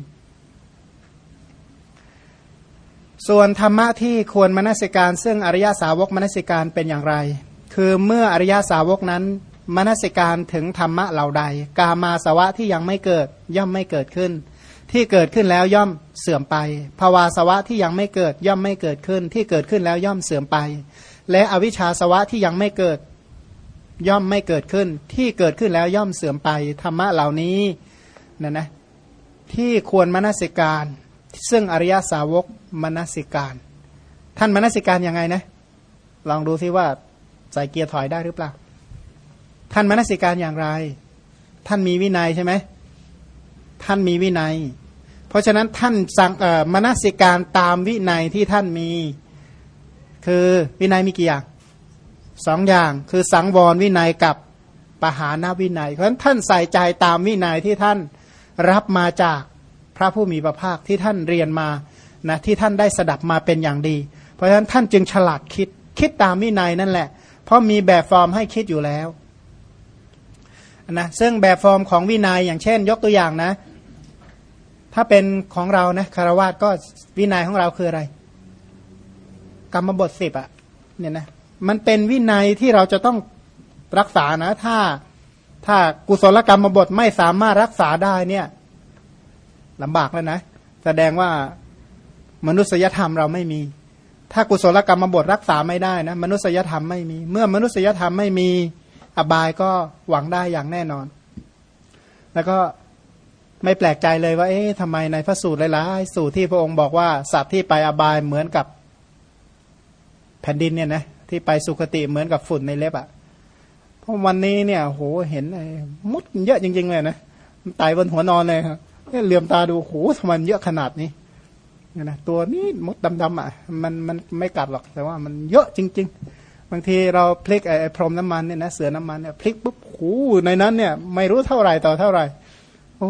ส่วนธรรมะที่ควรมนสิการ ซึ่งอริยาสาวกมนสิการเป็นอย่างไร คือเมื่ออริยาสาวกนั้นมนสิการถึงธรรมะเหล่าใด กามาสวะที่ยังไม่เกิดย่อมไม่เกิดขึ้น ที่เกิดขึ้นแล้วย่อมเสื่อมไปภาวาสวะที่ยังไม่เกิดย่อมไม่เกิดขึ้น ที่เกิดขึ้นแล้วย่อมเสื่อมไป และอวิชชาสวะที่ยังไม่เกิดย่อมไม่เกิดขึ้น ที่เกิดขึ้นแล้วย่อมเสื่อมไปธรรมะเหล่านี้นะนะที่ควรมนสิการ ซึ่งอริยสาวกมนสิการ ท่านมนสิการยังไงนะลองดูซิว่า ใส่เกียร์ถอยได้หรือเปล่า ท่านมนสิการอย่างไร ท่านมีวินัยใช่ไหม ท่านมีวินัย เพราะฉะนั้นท่านสั่งมนสิการตามวินัยที่ท่านมี คือวินัยมีกี่อย่างสองอย่างคือสังวรวินัยกับปหานาวินัย เพราะฉะนั้นท่านใส่ใจตามวินัยที่ท่านรับมาจากพระผู้มีพระภาคที่ท่านเรียนมานะที่ท่านได้สดับมาเป็นอย่างดี เพราะฉะนั้นท่านจึงฉลาดคิดคิดตามวินัยนั่นแหละ เพราะมีแบบฟอร์มให้คิดอยู่แล้วนะซึ่งแบบฟอร์มของวินัยอย่างเช่น ยกตัวอย่างนะ ถ้าเป็นของเรานะคารวะก็วินัยของเราคืออะไร กรรมบทสิบอะเนี่ยนะมันเป็นวินัยที่เราจะต้องรักษานะ ถ้าถ้ากุศลกรรมบทไม่สามารถรักษาได้เนี่ยลำบากแล้วนะ แสดงว่ามนุษยธรรมเราไม่มี ถ้ากุศลกรรมบทรักษาไม่ได้นะมนุษยธรรมไม่มี เมื่อมนุษยธรรมไม่มีอบายก็หวังได้อย่างแน่นอน แล้วก็ไม่แปลกใจเลยว่า เอ๊ะทำไมในพระสูตรหลายๆสูตรที่พระองค์บอกว่าสัตว์ที่ไปอบายเหมือนกับแผ่นดินเนี่ยนะที่ไปสุคติเหมือนกับฝุ่นในเล็บอะ่ะเพราะวันนี้เนี่ยโหเห็นมุดเยอะจริง ๆ เลยนะไต่บนหัวนอนเลยครับเหลื่อมตาดูโหทำไมเยอะขนาดนี้ นะตัวนี้มดดำๆอะมันมันไม่กัดหรอกแต่ว่ามันเยอะจริง ๆ บางทีเราพลิกไอ้พรมน้ำมันเนี่ยนะเสือน้ำมันเนี่ยพลิกปุ๊บโหในนั้นเนี่ยไม่รู้เท่าไหร่ต่อเท่าไหร่ โอ้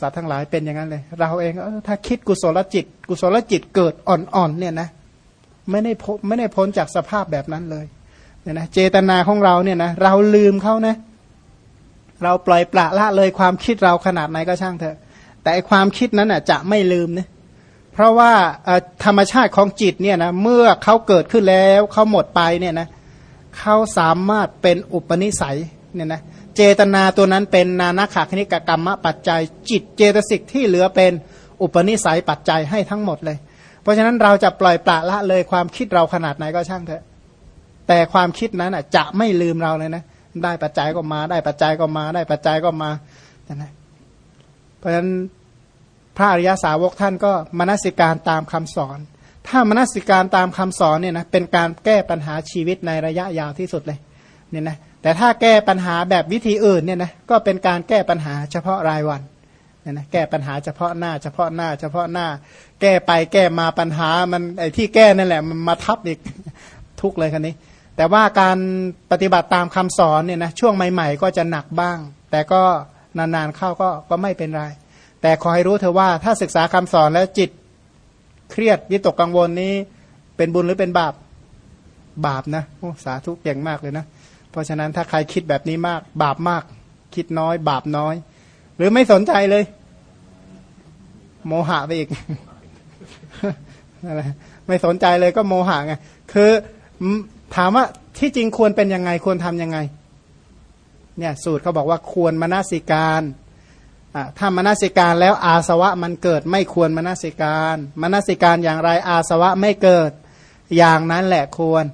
สัตว์ทั้งหลายเป็นอย่างนั้นเลย เราเองถ้าคิดกุศลจิต กุศลจิตเกิดอ่อนๆเนี่ยนะไม่ได้พไม่ได้พ้นจากสภาพแบบนั้นเลยเนี่ยนะเจตนาของเราเนี่ยนะเราลืมเขานะเราปล่อยปละละเลยความคิดเราขนาดไหนก็ช่างเถอะ แต่ความคิดนั้นอะจะไม่ลืมนะ เพราะว่าธรรมชาติของจิตเนี่ยนะเมื่อเขาเกิดขึ้นแล้วเขาหมดไปเนี่ยนะเขาสามารถเป็นอุปนิสัยเนี่ยนะเจตนาตัวนั้นเป็นนานาขาคณิกกรรมปัจจัย จิตเจตสิกที่เหลือเป็นอุปนิสัยปัจจัยให้ทั้งหมดเลย เพราะฉะนั้นเราจะปล่อยปละละเลยความคิดเราขนาดไหนก็ช่างเถอะ แต่ความคิดนั้นจะไม่ลืมเราเลยนะได้ปัจจัยก็มา ได้ปัจจัยก็มา ได้ปัจจัยก็มานะเพราะฉะนั้น พระอริยสาวกท่านก็มนสิการตามคำสอน ถ้ามนสิการตามคำสอนเนี่ยนะเป็นการแก้ปัญหาชีวิตในระยะยาวที่สุดเลยเนี่ยนะแต่ถ้าแก้ปัญหาแบบวิธีอื่นเนี่ยนะก็เป็นการแก้ปัญหาเฉพาะรายวันเนี่ยนะแก้ปัญหาเฉพาะหน้า เฉพาะหน้า เฉพาะหน้า แก้ไปแก้มาปัญหามันไอ้ที่แก้นั่นแหละมันมาทับอีกทุกเลยคันนี้ แต่ว่าการปฏิบัติตามคำสอนเนี่ยนะช่วงใหม่ ๆ ก็จะหนักบ้าง แต่ก็นานๆเข้าก็ก็ไม่เป็นไร แต่ขอให้รู้เธอว่าถ้าศึกษาคำสอนแล้วจิตเครียดวิตกกังวลนี้ เป็นบุญหรือเป็นบาป บาปนะโอ้สาธุเก่งมากเลยนะ เพราะฉะนั้นถ้าใครคิดแบบนี้มาก บาปมาก คิดน้อย บาปน้อย หรือไม่สนใจเลย โมหะไปอีกอะไม่สนใจเลยก็โมหะไงคือถามว่าที่จริงควรเป็นยังไงควรทํำยังไง เนี่ยสูตรเขาบอกว่าควรมนสิการ ถ้ามนสิการแล้วอาสวะมันเกิดไม่ควรมนสิการมนสิการอย่างไรอาสวะไม่เกิดอย่างนั้นแหละควร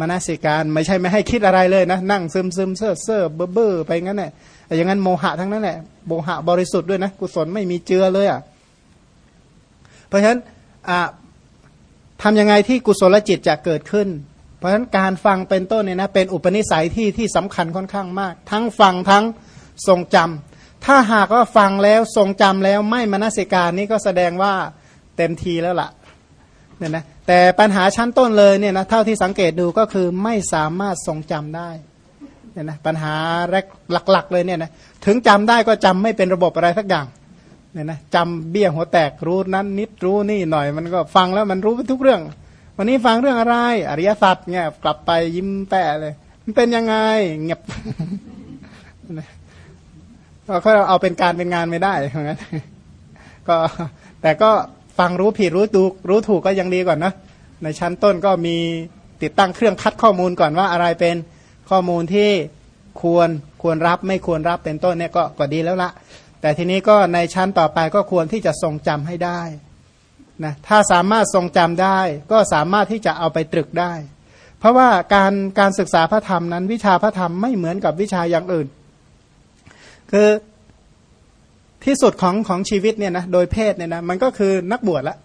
มนสิการไม่ใช่ไม่ให้คิดอะไรเลยนะ นั่งซึมซึมเซ่อเซ่อเบ้อเบ้อไปงั้นแหละอย่างนั้นโมหะทั้งนั้นแหละโมหะบริสุทธิ์ด้วยนะกุศลไม่มีเจือเลยอะเพราะฉะนั้นทำยังไงที่กุศลจิตจะเกิดขึ้น เพราะฉะนั้นการฟังเป็นต้นเนี่ยนะเป็นอุปนิสัยที่ที่สำคัญค่อนข้างมาก ทั้งฟังทั้งทรงจำ ถ้าหากว่าฟังแล้วทรงจำแล้วไม่มนสิการนี่ก็แสดงว่าเต็มทีแล้วล่ะเนี่ยนะแต่ปัญหาชั้นต้นเลยเนี่ยนะเท่าที่สังเกตดูก็คือไม่สามารถทรงจำได้เนี่ยนะปัญหาแรกหลักๆเลยเนี่ยนะถึงจำได้ก็จำไม่เป็นระบบอะไรสักอย่างเนี่ยนะจำเบี้ยหัวแตกรู้นั้นนิดรู้นี่หน่อยมันก็ฟังแล้วมันรู้ทุกเรื่อง วันนี้ฟังเรื่องอะไรอริยสัจเนี่ยกลับไปยิ้มแปะเลย มันเป็นยังไงเงียบ ก็เอาเป็นการเป็นงานไม่ได้เหมือนกันก็แต่ก็ฟังรู้ผิดรู้ถูกรู้ถูกก็ยังดีก่อนนะในชั้นต้นก็มีติดตั้งเครื่องคัดข้อมูลก่อนว่าอะไรเป็นข้อมูลที่ควรควรรับไม่ควรรับเป็นต้นเนี่ยก็ก็ดีแล้วละแต่ทีนี้ก็ในชั้นต่อไปก็ควรที่จะทรงจำให้ได้นะถ้าสามารถทรงจำได้ ก็สามารถที่จะเอาไปตรึกได้ เพราะว่าการการศึกษาพระธรรมนั้น วิชาพระธรรมไม่เหมือนกับวิชาอย่างอื่น คือที่สุดของของชีวิตเนี่ยนะโดยเพศเนี่ยนะมันก็คือนักบวชละ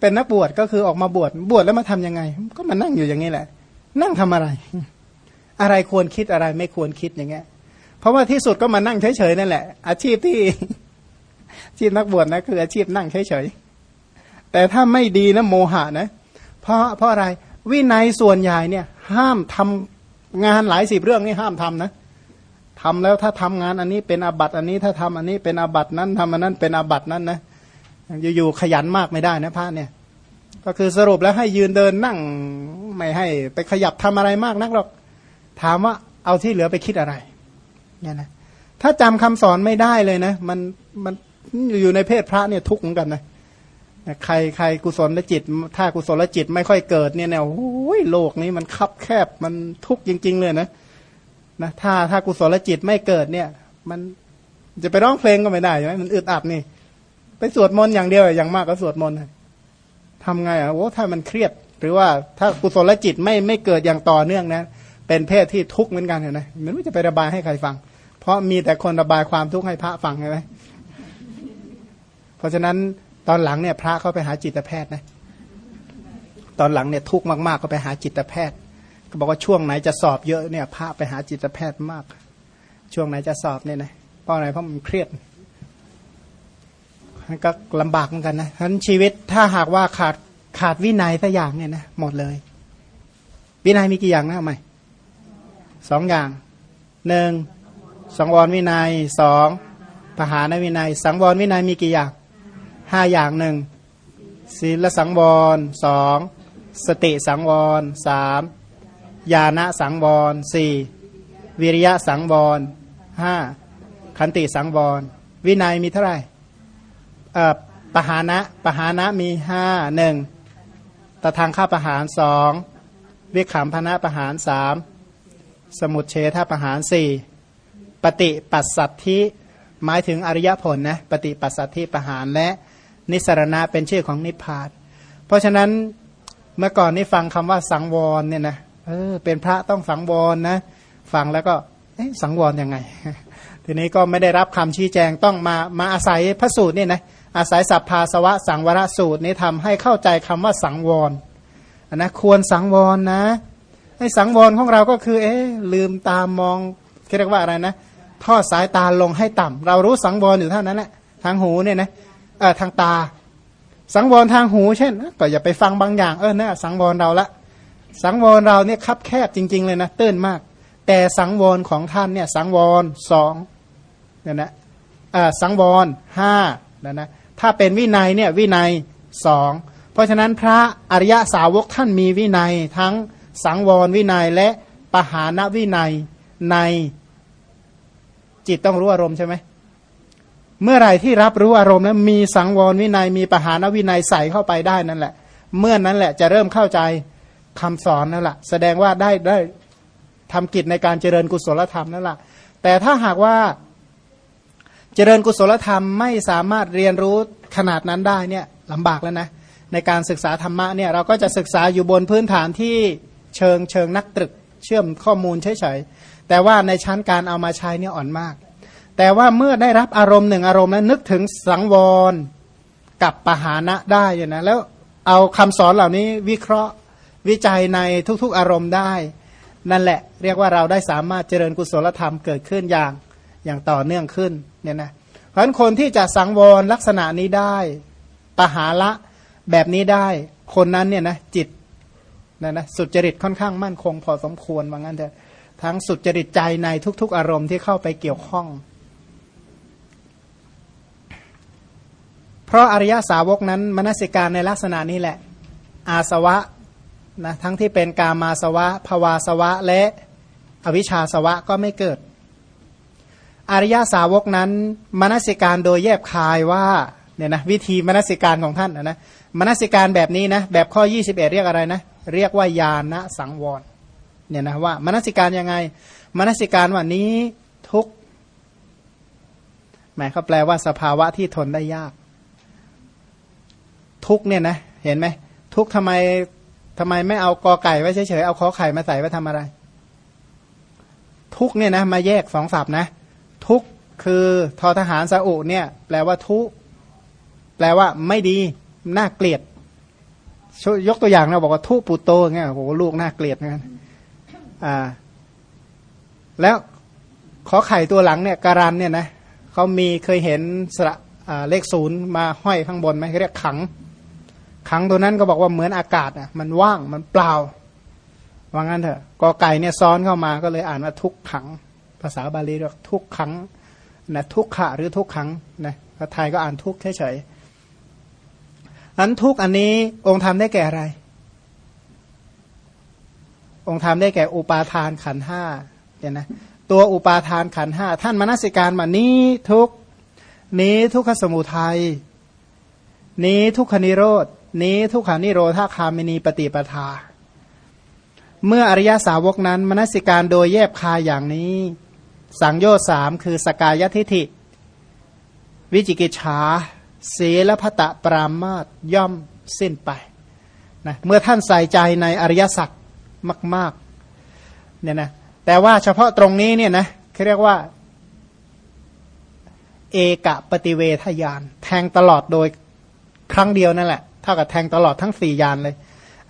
เป็นนักบวชก็คือออกมาบวชบวชแล้วมาทํำยังไง ก็มานั่งอยู่อย่างนี้แหละ นั่งทำอะไร อะไรควรคิดอะไรไม่ควรคิดอย่างเงี้ยเพราะว่าที่สุดก็มานั่งเฉยๆนั่นแหละ อาชีพที่อาชีพนักบวชนะคืออาชีพนั่งเฉยๆแต่ถ้าไม่ดีนะโมหะนะ เพราะเพราะอะไรวินัยส่วนใหญ่เนี่ย ห้ามทำงานหลายสิบเรื่องนี่ห้ามทำนะ ทำแล้วถ้าทำงานอันนี้เป็นอาบัติอันนี้ถ้าทำอันนี้เป็นอาบัตินั้นทำอันนั้นเป็นอาบัตินั้นนะอยู่ๆขยันมากไม่ได้นะพระเนี่ย ก็คือสรุปแล้วให้ยืนเดินนั่งไม่ให้ ไปขยับทำอะไรมากนักหรอก ถามว่าเอาที่เหลือไปคิดอะไรเนี่ยนะถ้าจำคำสอนไม่ได้เลยนะมันมันอยู่ในเพศพระเนี่ยทุกข์เหมือนกันนะใครใครกุศลลจิต ถ้ากุศลลจิตไม่ค่อยเกิดเนี่ยแนวโอ้ยโลกนี้มันคับแคบมันทุกข์จริง ๆ เลยนะ นะถ้าถ้ากุศลจิตไม่เกิดเนี่ย มันจะไปร้องเพลงก็ไม่ได้ใช่ไหมมันอึดอัดนี่ ไปสวดมนต์อย่างเดียวอย่างมากก็สวดมนต์ทำไงอะโอ้ถ้ามันเครียด หรือว่าถ้ากุศลจิตไม่ไม่เกิดอย่างต่อเนื่องนะ เป็นเพศที่ทุกข์เหมือนกันเห็นไหมมันไม่จะไประบายให้ใครฟัง เพราะมีแต่คนระบายความทุกข์ให้พระฟังใช่ไหมเพราะฉะนั้นตอนหลังเนี่ย พระเขาไปหาจิตแพทย์นะตอนหลังเนี่ยทุกข์มากๆก็ไปหาจิตแพทย์ บอกว่าช่วงไหนจะสอบเยอะเนี่ยพระไปหาจิตแพทย์มาก ช่วงไหนจะสอบเนี่ยนะเพราะอะไรเพราะมันเครียดมันก็ลำบากเหมือนกันนะทั้นชีวิตถ้าหากว่าขาดขาดวินัยสักอย่างเนี่ยนะหมดเลย วินัยมีกี่อย่างนะใหมสองอย่างหนึ่งสังวรวินัยสองปหานวินัย สังวรวินัยมีกี่อย่างห้าอย่างหนึ่งศีลสังวรสองสติสังวรสาม ญาณสังวรสี่วิริยะสังวรห้าขันติสังวร วินัยมีเท่าไหร่ปหานะปหานะมีห้าหนึ่งตะทางข้าประหารสองวิขามพนะประหารสามสมุดเฉทประหารสี่ปฏิปัสสัตทิหมายถึงอริยผลนะปฏิปัสสัตทิประหารและนิสรณะเป็นชื่อของนิพพาน เพราะฉะนั้นเมื่อก่อนนี้ฟังคำว่าสังวรเนี่ยนะ เออเป็นพระต้องสังวรนะ ฟังแล้วก็สังวรยังไง ทีนี้ก็ไม่ได้รับคำชี้แจงต้องมามาอาศัยพระสูตรนี่นะอาศัยสัพพาสวะสังวรสูตรนี้ทำให้เข้าใจคำว่าสังวรนะควรสังวรนะให้สังวรของเราก็คือ เอ๊ลืมตามมองเรียกว่าอะไรนะทอดสายตาลงให้ต่ำเรารู้สังวรอยู่เท่านั้นแหละทางหูเนี่ยนะเออทางตา สังวรทางหู เช่น ก็อย่าไปฟังบางอย่างเออเนี่ยสังวรเราละ สังวรเราเนี่ยคับแคบจริง ๆ เลยนะตื้นมาก แต่สังวรของท่านเนี่ยสังวรสองเนี่ยนะสังวรห้านะนะถ้าเป็นวินัยเนี่ยวินัยสองเพราะฉะนั้นพระอริยสาวกท่านมีวินัยทั้งสังวรวินัยและปหานวินัยในจิตต้องรู้อารมณ์ใช่ไหมเมื่อไหร่ที่รับรู้อารมณ์แล้วมีสังวรวินัยมีปหานวินัยใส่เข้าไปได้นั่นแหละ เมื่อนนั้นแหละจะเริ่มเข้าใจ คำสอนนั่นแหละแสดงว่าได้ได้ทำกิจในการเจริญกุศลธรรมนั่นแหละแต่ถ้าหากว่าเจริญกุศลธรรมไม่สามารถเรียนรู้ขนาดนั้นได้เนี่ยลำบากแล้วนะในการศึกษาธรรมะเนี่ยเราก็จะศึกษาอยู่บนพื้นฐานที่เชิงเชิงนักตรึกเชื่อมข้อมูลเฉยๆแต่ว่าในชั้นการเอามาใช้เนี่ยอ่อนมาก แต่ว่าเมื่อได้รับอารมณ์หนึ่งอารมณ์แล้วนึกถึงสังวรกับปหานะได้เนะแล้วเอาคำสอนเหล่านี้วิเคราะห์ วิจัยในทุกๆอารมณ์ได้ นั่นแหละ เรียกว่าเราได้สามารถเจริญกุศลธรรมเกิดขึ้นอย่างอย่างต่อเนื่องขึ้นเนี่ยนะเพราะฉะนั้นคนที่จะสังวรลักษณะนี้ได้ปหาละแบบนี้ได้ คนนั้นเนี่ยนะจิตนะนะสุจริตค่อนข้างมั่นคงพอสมควรว่างั้นเถอะทั้งสุจริตใจในทุก ๆ อารมณ์ที่เข้าไปเกี่ยวข้อง เพราะอริยสาวกนั้นมนสิการในลักษณะนี้แหละ อาสวะ นะทั้งที่เป็นกามาสวะภวาสวะ และอวิชชาสวะก็ไม่เกิด อริยสาวกนั้นมนสิการโดยแยบคายว่าเนี่ยนะวิธีมนสิการของท่านนะนะมนสิการแบบนี้นะแบบข้อ 21 เรียกอะไรนะ เรียกว่าญาณสังวรเนี่ยนะว่ามนสิการยังไงมนสิการว่านี้ทุกหมายเขาแปลว่าสภาวะที่ทนได้ยาก ทุกเนี่ยนะเห็นไหมทุกทำไม ทำไมไม่เอากอไก่ไว้เฉยๆ เอาขอไข่มาใส่ไว้ทำอะไร ทุกเนี่ยนะ มาแยกสองศัพท์นะ ทุกคือทอทหารสะอุเนี่ย แปลว่าทุกแปลว่าไม่ดี น่าเกลียด ยกตัวอย่างเราบอกว่าทุปูโตเงี้ยโอ้โหลูกน่าเกลียดงั้นอ่า แล้วขอไข่ตัวหลังเนี่ยการันเนี่ยนะเขามีเคยเห็นสระเลขศูนย์มาห้อยข้างบนไหมเขาเรียกขัง ขังตัวนั้นก็บอกว่าเหมือนอากาศอะมันว่างมันเปล่าว่างั้นเถอะกอไก่เนี่ยซ้อนเข้ามาก็เลยอ่านว่าทุกขัง ภาษาบาลีเรียกทุกขังนะทุกขะหรือทุกขังนะภาษาไทยก็อ่านทุกเฉยอันทุกอันนี้องค์ธรรมได้แก่อะไร องค์ธรรมได้แก่อุปาทานขันห้าเห็นนะตัวอุปาทานขันห้าท่านมนสิการมานี้ทุกนี้ทุกขสมุทัยนี้ทุกขนิโรด นี้ทุกขานิโรธาคามินีปฏิปทา เมื่ออริยสาวกนั้น มนสิการโดยแยบคายอย่างนี้ สังโยชน์สามคือสกายทิฐิ วิจิกิจฉาศีลพตะปรามาตย่อมสิ้นไปนะเมื่อท่านใส่ใจในอริยสัจมากๆเนี่ยนะแต่ว่าเฉพาะตรงนี้เนี่ยนะเขาเรียกว่า เอกปฏิเวทยาน แทงตลอดโดยครั้งเดียวนั่นแหละ เท่ากับแทงตลอดทั้งสี่ยานเลย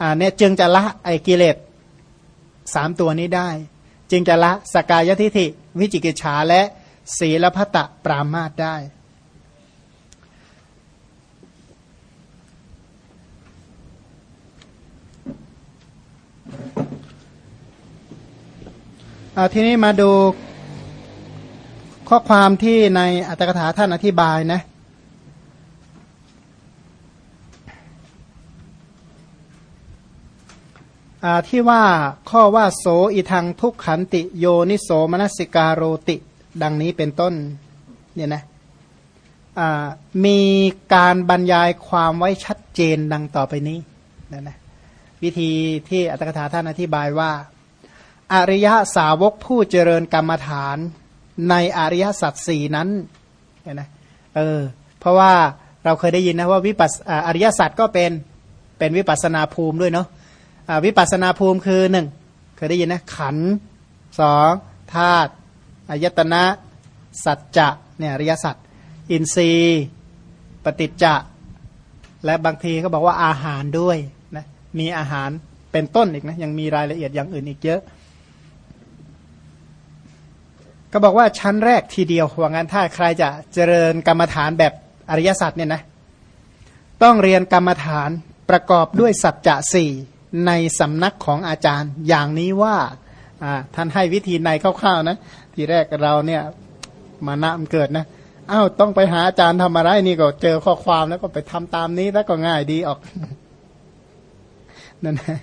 อ่าเนี่ยจึงจะละไอ้กิเลสสามตัวนี้ได้ จึงจะละสกายทิฐิ วิจิกิจฉาและศีลพัตะปรามาตได้ ทีนี้มาดูข้อความที่ในอัตถกถาท่านอธิบายนะ ที่ว่าข้อว่าโสอิทังทุกขันติโยนิโสมนสิกาโรติ ดังนี้เป็นต้นเนี่ยนะมีการบรรยายความไว้ชัดเจนดังต่อไปนี้นะนะวิธีที่อัตถกถาท่านอธิบายว่า อริยสาวกผู้เจริญกรรมฐานในอริยสัจสี่นั้นเห็นไหมเออเพราะว่าเราเคยได้ยินนะว่าวิปัสอริยสัจก็เป็นเป็นวิปัสนาภูมิด้วยเนาะ วิปัสนาภูมิคือหนึ่งเคยได้ยินนะขันสองธาตุอายตนะ สัจจะเนี่ยอริยสัจอินทรีย์ปฏิจจะและบางทีก็บอกว่าอาหารด้วยนะมีอาหารเป็นต้นอีกนะยังมีรายละเอียดอย่างอื่นอีกเยอะ ก็บอกว่าชั้นแรกทีเดียวว่างั้นถ้าใครจะเจริญกรรมฐานแบบอริยสัจเนี่ยนะต้องเรียนกรรมฐานประกอบด้วยสัจจะสี่ ในสำนักของอาจารย์ อย่างนี้ว่าท่านให้วิธีในคร่าวๆนะ ทีแรกเราเนี่ยมานะมันเกิดนะอ้าวต้องไปหาอาจารย์ทำอะไรนี่ก็เจอข้อความแล้วก็ไปทำตามนี้แล้วก็ง่ายดีออกนั่นแหละ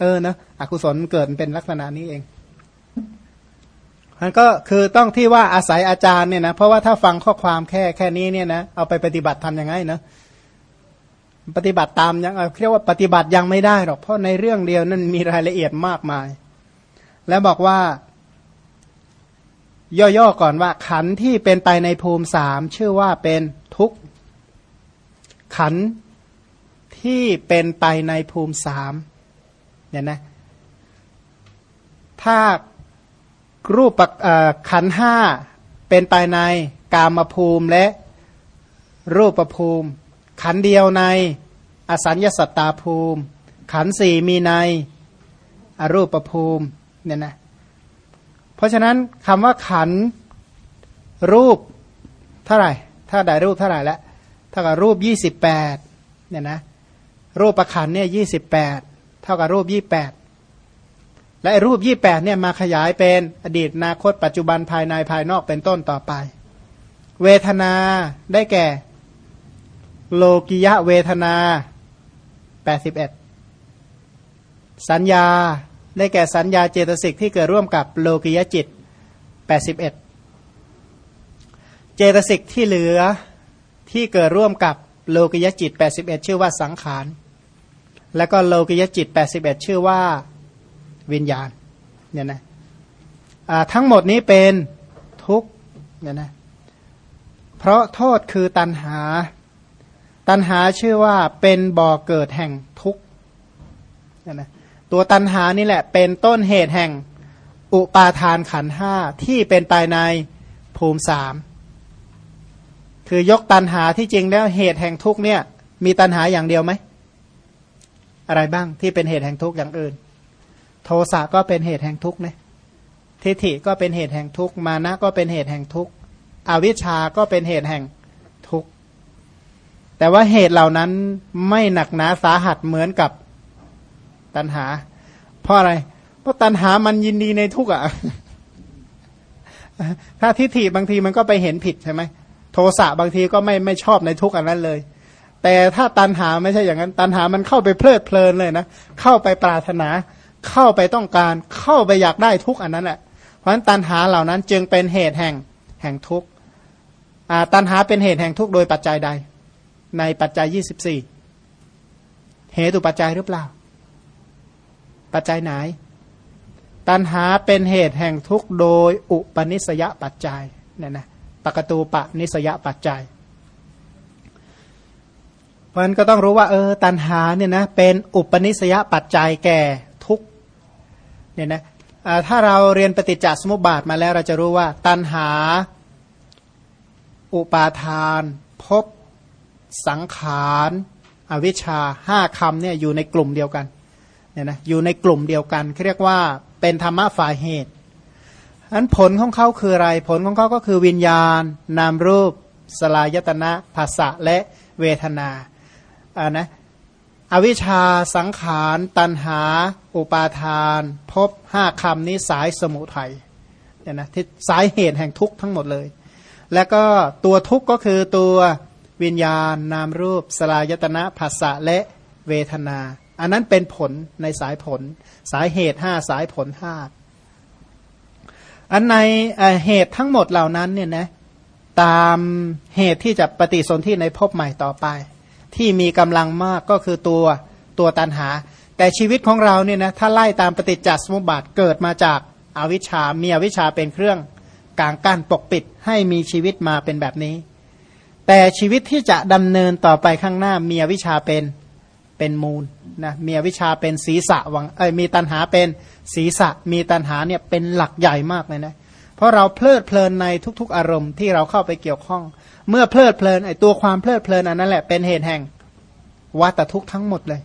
เออนะอกุศลเกิดเป็นลักษณะนี้เองมันก็คือต้องที่ว่าอาศัยอาจารย์เนี่ยนะเพราะว่าถ้าฟังข้อความแค่แค่นี้เนี่ยนะเอาไปปฏิบัติทำยังไงเนาะ ปฏิบัติตามยังเรียกว่าปฏิบัติยังไม่ได้หรอกเพราะในเรื่องเดียวนั้นมีรายละเอียดมากมาย แล้วบอกว่า ย่อๆก่อนว่า ขันที่เป็นไปในภูมิสามชื่อว่าเป็นทุกขันที่เป็นไปในภูมิสามเนี่ยนะ ถ้ารูปขันห้าเป็นไปในกามภูมิและรูปภูมิ ขันเดียวในอสัญญาสัตตาภูมิ ขันสี่มีในอรูปภูมิเนี่ยนะเพราะฉะนั้นคำว่าขันรูปเท่าไหร่ ถ้าได้รูปเท่าไหร่แล้วเท่ากับรูปยี่สิบแปดเนี่ยนะรูปประขันเนี่ยยี่สิบแปดเท่ากับรูปยี่แปดและรูปยี่แปดเนี่ยมาขยายเป็นอดีตอนาคตปัจจุบันภายในภายนอกเป็นต้นต่อไป เวทนาได้แก่ โลกิยะเวทนาแปดสิบเอ็ดสัญญาได้แก่สัญญาเจตสิกที่เกิดร่วมกับโลกิยะจิตแปดสิบเอ็ดเจตสิกที่เหลือที่เกิดร่วมกับโลกิยจิต 81 ชื่อว่าสังขาร แล้วก็โลกิยจิต 81 ชื่อว่าวิญญาณเนี่ยนะทั้งหมดนี้เป็นทุกเนี่ยนะเพราะโทษคือตัณหา ตัณหาชื่อว่าเป็นบ่อเกิดแห่งทุกเนี่ยนะตัวตัณหานี่แหละเป็นต้นเหตุแห่งอุปาทานขันห้าที่เป็นไปในภูมิสามคือยกตันหาที่จริงแล้วเหตุแห่งทุกเนี่ย มีตันหาอย่างเดียวไหม อะไรบ้างที่เป็นเหตุแห่งทุกอย่างอื่น โทสะก็เป็นเหตุแห่งทุกเนี่ยทิฏฐิก็เป็นเหตุแห่งทุกมานะก็เป็นเหตุแห่งทุกอวิชชาก็เป็นเหตุแห่ง แต่ว่าเหตุเหล่านั้นไม่หนักหนาสาหัสเหมือนกับตันหา เพราะอะไร เพราะตันหามันยินดีในทุกอะถ้าทิฏฐิบางทีมันก็ไปเห็นผิดใช่ไหมโทสะบางทีก็ไม่ไม่ชอบในทุกอันนั้นเลย แต่ถ้าตันหาไม่ใช่อย่างนั้น ตันหามันเข้าไปเพลิดเพลินเลยนะเข้าไปปรารถนา เข้าไปต้องการเข้าไปอยากได้ทุกอันนั้นแหละเพราะฉะนั้นตันหาเหล่านั้นจึงเป็นเหตุแห่งแห่งทุกตันหาเป็นเหตุแห่งทุกโดยปัจจัยใด ในปัจจัยยี่สิบสี่เหตุปัจจัยหรือเปล่า ปัจจัยไหน ตันหาเป็นเหตุแห่งทุกโดยอุปนิสยปัจจัยเนี่ยนะปกตูปะนิสยปัจจัยเพราะนั้นก็ต้องรู้ว่าเออตันหาเนี่ยนะเป็นอุปนิสยปัจจัยแก่ทุกเนี่ยนะถ้าเราเรียนปฏิจจสมุปบาทมาแล้วเราจะรู้ว่า ตันหา อุปาทานพบ สังขารอวิชชาห้าคำเนี่ยอยู่ในกลุ่มเดียวกันเนี่ยนะอยู่ในกลุ่มเดียวกันเรียกว่าเป็นธรรมะฝ่ายเหตุอันผลของเขาคืออะไร ผลของเขาก็คือวิญญาณ นามรูป สลายตนะภาษะและเวทนาอ่านะอวิชชาสังขาร ตันหา อุปาทาน พบห้าคำนี้สายสมุทัยเนี่ยนะที่สายเหตุแห่งทุกข์ทั้งหมดเลย แล้วก็ตัวทุกข์ก็คือตัว วิญญาณ นามรูป สลายตนะภาษะและเวทนา อันนั้นเป็นผลในสายผล สายเหตุห้าสายผลห้าอันในเหตุทั้งหมดเหล่านั้นเนี่ยนะตามเหตุที่จะปฏิสนธิในภพใหม่ต่อไป ที่มีกำลังมากก็คือตัวตัวตันหา แต่ชีวิตของเราเนี่ยนะถ้าไล่ตามปฏิจจสมุปบาทเกิดมาจากอาวิชชามีอวิชชาเป็นเครื่องกางกั้นปกปิดให้มีชีวิตมาเป็นแบบนี้ แต่ชีวิตที่จะดำเนินต่อไปข้างหน้ามีวิชาเป็นเป็นมูลนะมีวิชาเป็นศีรษะวังเอ้ยมีตันหาเป็นศีรษะ มีตัณหาเนี่ยเป็นหลักใหญ่มากเลยนะเพราะเราเพลิดเพลินในทุกๆ อารมณ์ที่เราเข้าไปเกี่ยวข้อง เมื่อเพลิดเพลินไอตัวความเพลิดเพลินอันนั้นแหละเป็นเหตุแห่งวัตทุกข์ทั้งหมดเลย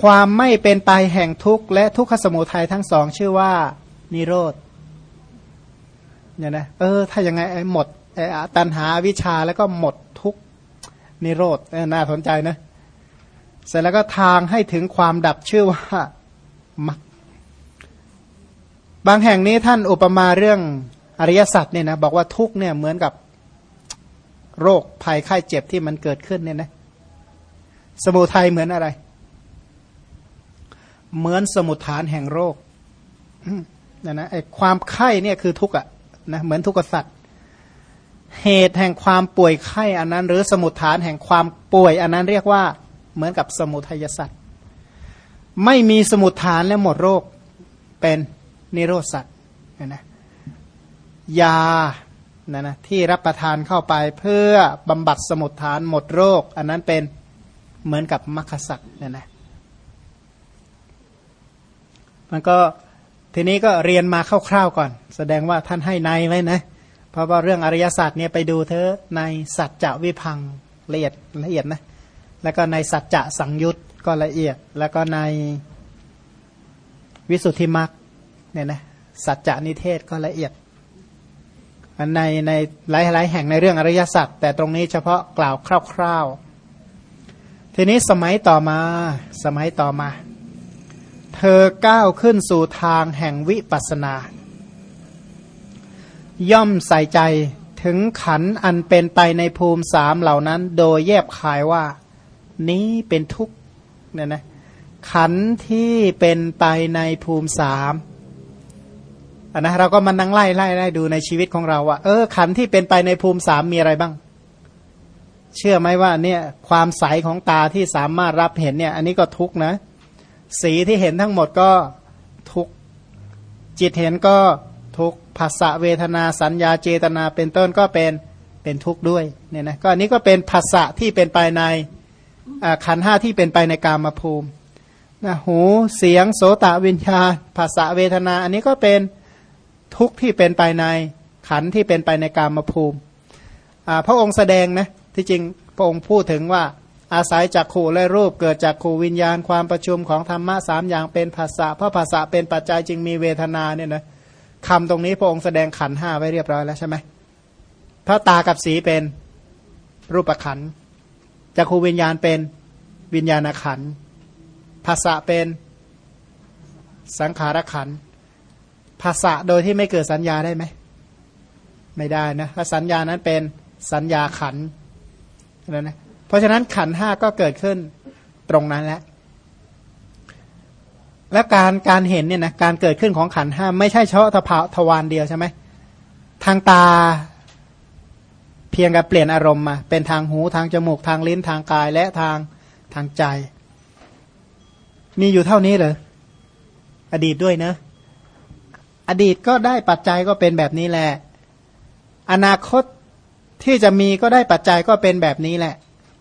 ความไม่เป็นไปแห่งทุกข์และทุกขสมุทัยทั้งสองชื่อว่านิโรธ เนี่ยนะเออถ้ายังไงไอ้หมดไอ้ตัณหาวิชาแล้วก็หมดทุกนิโรธน่าสนใจนะ เสร็จแล้วก็ทางให้ถึงความดับชื่อว่ามักบางแห่งนี้ท่านอุปมาเรื่องอริยสัจเนี่ยนะบอกว่าทุกเนี่ยเหมือนกับโรคภัยไข้เจ็บที่มันเกิดขึ้นเนี่ยนะสมุทัยเหมือนอะไร เหมือนสมุทฐานแห่งโรคนะนะไอความไข้เนี่ยคือทุกข์อะ นะเหมือนทุกขสัตว์เหตุแห่งความป่วยไข้อันนั้น หรือสมุทฐานแห่งความป่วย อันนั้นเรียกว่าเหมือนกับสมุทัยสัตว์ไม่มีสมุทฐานและหมดโรคเป็นนิโรธสัตว์นะนะยานะนะที่รับประทานเข้าไปเพื่อบำบัดสมุทฐานหมดโรค อันนั้นเป็นเหมือนกับมรรคสัตว์นะนะมันก็ ทีนี้ก็เรียนมาคร่าวๆก่อน แสดงว่าท่านให้ในไว้นะ เพราะว่าเรื่องอริยศาสตร์เนี่ยไปดูเธอในสัจจะวิพังละเอียดละเอียดนะแล้วก็ในสัจจะสังยุตก็ละเอียด แล้วก็ในวิสุทธิมรรคเนี่ยนะสัจจะนิเทศก็ละเอียดในในหลายๆแห่งในเรื่องอริยสัจแต่ตรงนี้เฉพาะกล่าวคร่าว ๆ ทีนี้สมัยต่อมาสมัยต่อมา เธอก้าวขึ้นสู่ทางแห่งวิปัสนา ย่อมใส่ใจถึงขันอันเป็นไปในภูมิสามเหล่านั้น โดยแยบคายว่า นี้เป็นทุกข์เนี่ยนะขันที่เป็นไปในภูมิสามอันนะเราก็มานั่งไล่ไล่ไล่ดูในชีวิตของเราว่าเออขันที่เป็นไปในภูมิสามมีอะไรบ้าง เชื่อไหมว่าเนี่ยความใสของตาที่สามารถรับเห็นเนี่ย อันนี้ก็ทุกข์นะ สีที่เห็นทั้งหมดก็ทุกจิตเห็นก็ทุกภาษาเวทนาสัญญาเจตนาเป็นต้นก็เป็นเป็นทุกข์ด้วยเนี่ยนะก็อันนี้ก็เป็นภาษะที่เป็นไปในขันห้าที่เป็นไปในกามภูมินะหูเสียงโสตวิญญาภาษาเวทนา อันนี้ก็เป็นทุกข์ที่เป็นไปในขันที่เป็นไปในกามภูมิพระองค์แสดงนะที่จริงพระองค์พูดถึงว่า อาศัยจากขูและรูปเกิดจากขูวิญญาณความประชุมของธรรมะสามอย่างเป็นภาษาเพราะภาษาเป็นปัจจัยจึงมีเวทนาเนี่ยนะคำตรงนี้พระองค์แสดงขันห้าไว้เรียบร้อยแล้วใช่ไหมพระตากับสีเป็นรูปขันจากขูวิญญาณเป็นวิญญาณขันภาษาเป็นสังขารขันภาษาโดยที่ไม่เกิดสัญญาได้ไหมไม่ได้นะถ้าสัญญานั้นเป็นสัญญาขันแล้วนะ เพราะฉะนั้นขันห้าก็เกิดขึ้นตรงนั้นแล้วและการการเห็นเนี่ยนะการเกิดขึ้นของขันห้าไม่ใช่เฉพาะทวารเดียวใช่ไหมทางตาเพียงกับเปลี่ยนอารมณ์มาเป็นทางหูทางจมูกทางลิ้นทางกายและทางทางใจ มีอยู่เท่านี้เลยอดีตด้วยเนะ อดีตก็ได้ปัจจัยก็เป็นแบบนี้แหละ อนาคตที่จะมีก็ได้ปัจจัยก็เป็นแบบนี้แหละ